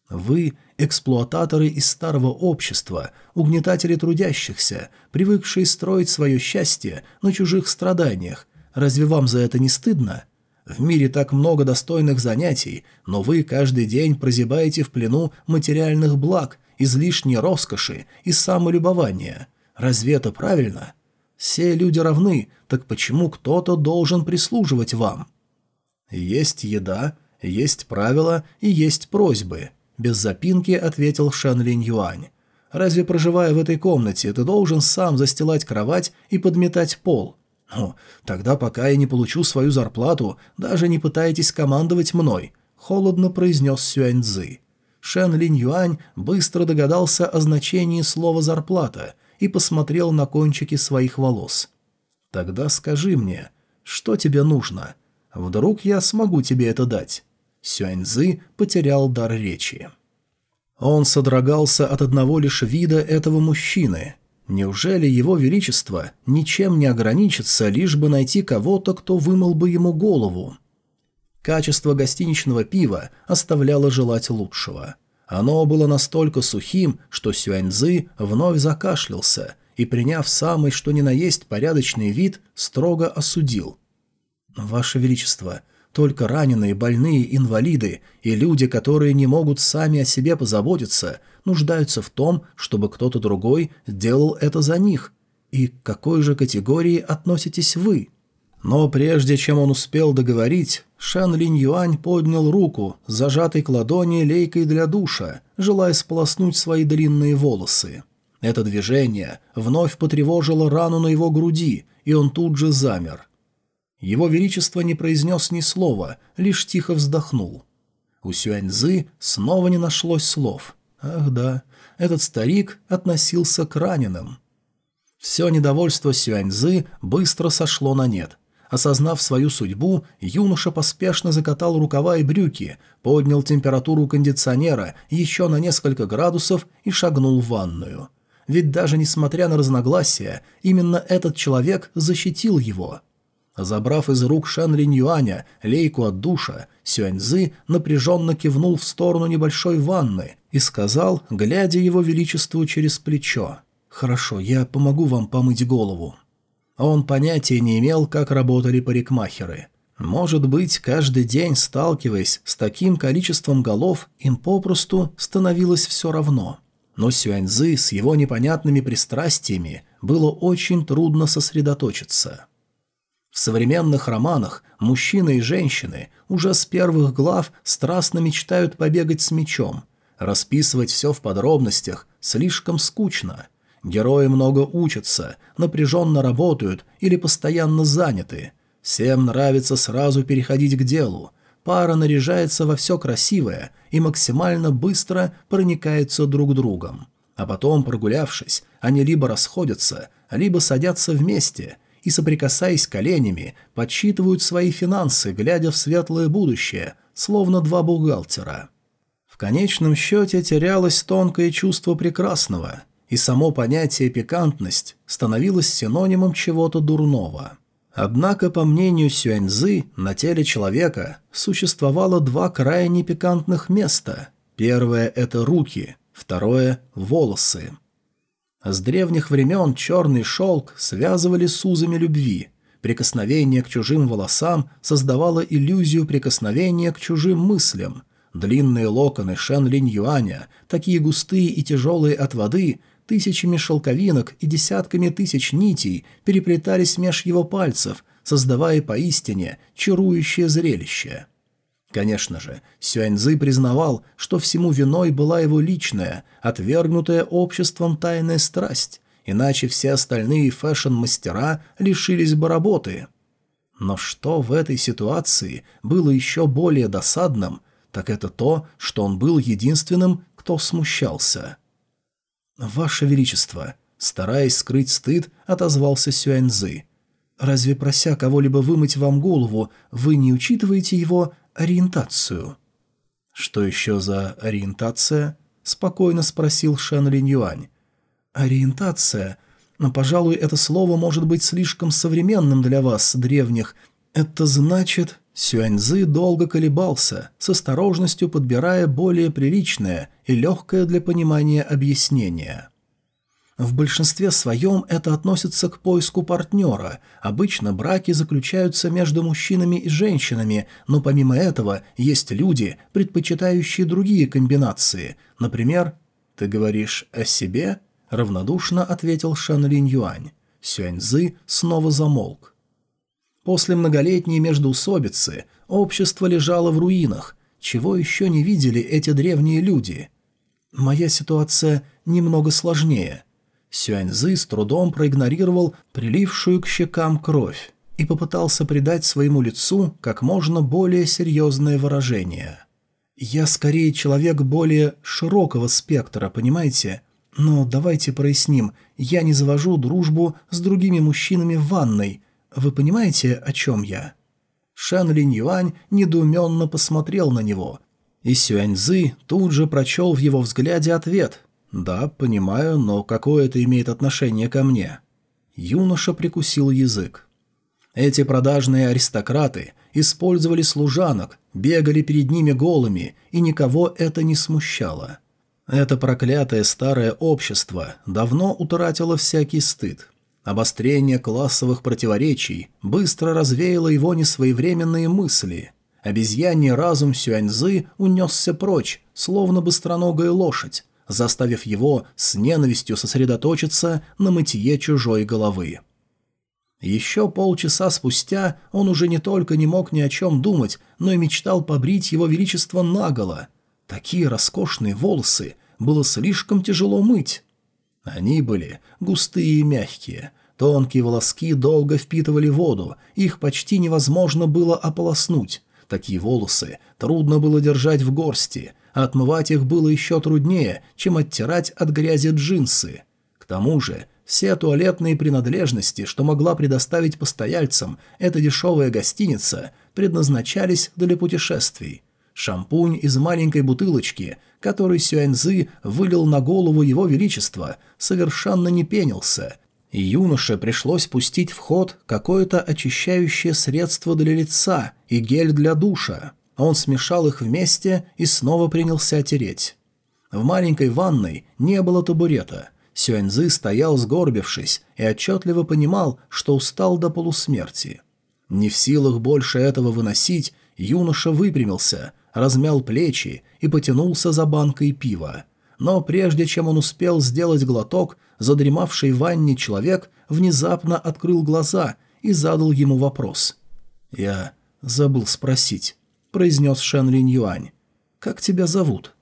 «Вы – эксплуататоры из старого общества, угнетатели трудящихся, привыкшие строить свое счастье на чужих страданиях. Разве вам за это не стыдно?» В мире так много достойных занятий, но вы каждый день прозябаете в плену материальных благ, излишней роскоши и самолюбования. Разве это правильно? Все люди равны, так почему кто-то должен прислуживать вам? Есть еда, есть правила и есть просьбы. Без запинки ответил Шан Линь Юань. Разве проживая в этой комнате, ты должен сам застилать кровать и подметать пол? «О, тогда пока я не получу свою зарплату, даже не пытайтесь командовать мной», — холодно произнес Сюаньцзы. Шен Линь Юань быстро догадался о значении слова «зарплата» и посмотрел на кончики своих волос. «Тогда скажи мне, что тебе нужно? Вдруг я смогу тебе это дать?» Сюаньзы потерял дар речи. Он содрогался от одного лишь вида этого мужчины — Неужели его величество ничем не ограничится, лишь бы найти кого-то, кто вымыл бы ему голову? Качество гостиничного пива оставляло желать лучшего. Оно было настолько сухим, что Сюаньзы вновь закашлялся и, приняв самый что ни на есть порядочный вид, строго осудил. «Ваше Величество, только раненые, больные, инвалиды и люди, которые не могут сами о себе позаботиться, нуждаются в том, чтобы кто-то другой делал это за них. И к какой же категории относитесь вы? Но прежде чем он успел договорить, Шан Линь Юань поднял руку, зажатой к ладони лейкой для душа, желая сполоснуть свои длинные волосы. Это движение вновь потревожило рану на его груди, и он тут же замер – его Величество не произнес ни слова, лишь тихо вздохнул. У Сюаньзы снова не нашлось слов. Ах да, этот старик относился к раненым. Все недовольство Сюаньзы быстро сошло на нет. Осознав свою судьбу, юноша поспешно закатал рукава и брюки, поднял температуру кондиционера еще на несколько градусов и шагнул в ванную. Ведь даже несмотря на разногласия, именно этот человек защитил его – Забрав из рук Шэн Линь Юаня лейку от душа, Сюаньзы напряженно кивнул в сторону небольшой ванны и сказал, глядя его величеству через плечо, «Хорошо, я помогу вам помыть голову». А он понятия не имел, как работали парикмахеры. Может быть, каждый день, сталкиваясь с таким количеством голов, им попросту становилось все равно. Но Сюаньзы с его непонятными пристрастиями было очень трудно сосредоточиться. В современных романах мужчины и женщины уже с первых глав страстно мечтают побегать с мечом. Расписывать все в подробностях слишком скучно. Герои много учатся, напряженно работают или постоянно заняты. Всем нравится сразу переходить к делу. Пара наряжается во все красивое и максимально быстро проникается друг другом. А потом, прогулявшись, они либо расходятся, либо садятся вместе – и, соприкасаясь коленями, подсчитывают свои финансы, глядя в светлое будущее, словно два бухгалтера. В конечном счете терялось тонкое чувство прекрасного, и само понятие «пикантность» становилось синонимом чего-то дурного. Однако, по мнению Сюэньзы, на теле человека существовало два крайне пикантных места. Первое – это руки, второе – волосы. С древних времен черный шелк связывали с узами любви. Прикосновение к чужим волосам создавало иллюзию прикосновения к чужим мыслям. Длинные локоны Шен Линь Юаня, такие густые и тяжелые от воды, тысячами шелковинок и десятками тысяч нитей переплетались меж его пальцев, создавая поистине чарующее зрелище. Конечно же, Сюань Цзи признавал, что всему виной была его личная, отвергнутая обществом тайная страсть, иначе все остальные фэшн-мастера лишились бы работы. Но что в этой ситуации было еще более досадным, так это то, что он был единственным, кто смущался. «Ваше Величество», — стараясь скрыть стыд, отозвался Сюаньзы. «Разве, прося кого-либо вымыть вам голову, вы не учитываете его ориентацию». «Что еще за ориентация?» – спокойно спросил Шен Линьюань. «Ориентация? Но, пожалуй, это слово может быть слишком современным для вас, древних. Это значит...» Сюаньзы долго колебался, с осторожностью подбирая более приличное и легкое для понимания объяснение. В большинстве своем это относится к поиску партнера. Обычно браки заключаются между мужчинами и женщинами, но помимо этого есть люди, предпочитающие другие комбинации. Например, «Ты говоришь о себе?» – равнодушно ответил Шан Линь Юань. Сюаньзы снова замолк. После многолетней междоусобицы общество лежало в руинах. Чего еще не видели эти древние люди? «Моя ситуация немного сложнее», Сюаньзы с трудом проигнорировал прилившую к щекам кровь и попытался придать своему лицу как можно более серьезное выражение. «Я скорее человек более широкого спектра, понимаете? Но давайте проясним, я не завожу дружбу с другими мужчинами в ванной. Вы понимаете, о чем я?» Шан Линь Юань недоуменно посмотрел на него, и Сюаньзы тут же прочел в его взгляде ответ, «Да, понимаю, но какое это имеет отношение ко мне?» Юноша прикусил язык. Эти продажные аристократы использовали служанок, бегали перед ними голыми, и никого это не смущало. Это проклятое старое общество давно утратило всякий стыд. Обострение классовых противоречий быстро развеяло его несвоевременные мысли. Обезьяний разум Сюаньзы унесся прочь, словно быстроногая лошадь, заставив его с ненавистью сосредоточиться на мытье чужой головы. Еще полчаса спустя он уже не только не мог ни о чем думать, но и мечтал побрить его величество наголо. Такие роскошные волосы было слишком тяжело мыть. Они были густые и мягкие. Тонкие волоски долго впитывали воду, их почти невозможно было ополоснуть. Такие волосы трудно было держать в горсти – а отмывать их было еще труднее, чем оттирать от грязи джинсы. К тому же, все туалетные принадлежности, что могла предоставить постояльцам эта дешевая гостиница, предназначались для путешествий. Шампунь из маленькой бутылочки, который Сюэнзы вылил на голову его величества, совершенно не пенился, и юноше пришлось пустить в ход какое-то очищающее средство для лица и гель для душа а он смешал их вместе и снова принялся тереть. В маленькой ванной не было табурета. Сюаньзы стоял, сгорбившись, и отчетливо понимал, что устал до полусмерти. Не в силах больше этого выносить, юноша выпрямился, размял плечи и потянулся за банкой пива. Но прежде чем он успел сделать глоток, задремавший в ванне человек внезапно открыл глаза и задал ему вопрос. «Я забыл спросить». – произнес Шен Линь Юань. «Как тебя зовут?»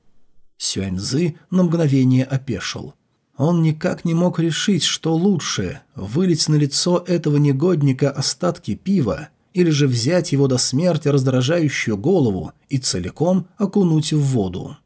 Сюань Зы на мгновение опешил. Он никак не мог решить, что лучше – вылить на лицо этого негодника остатки пива или же взять его до смерти раздражающую голову и целиком окунуть в воду.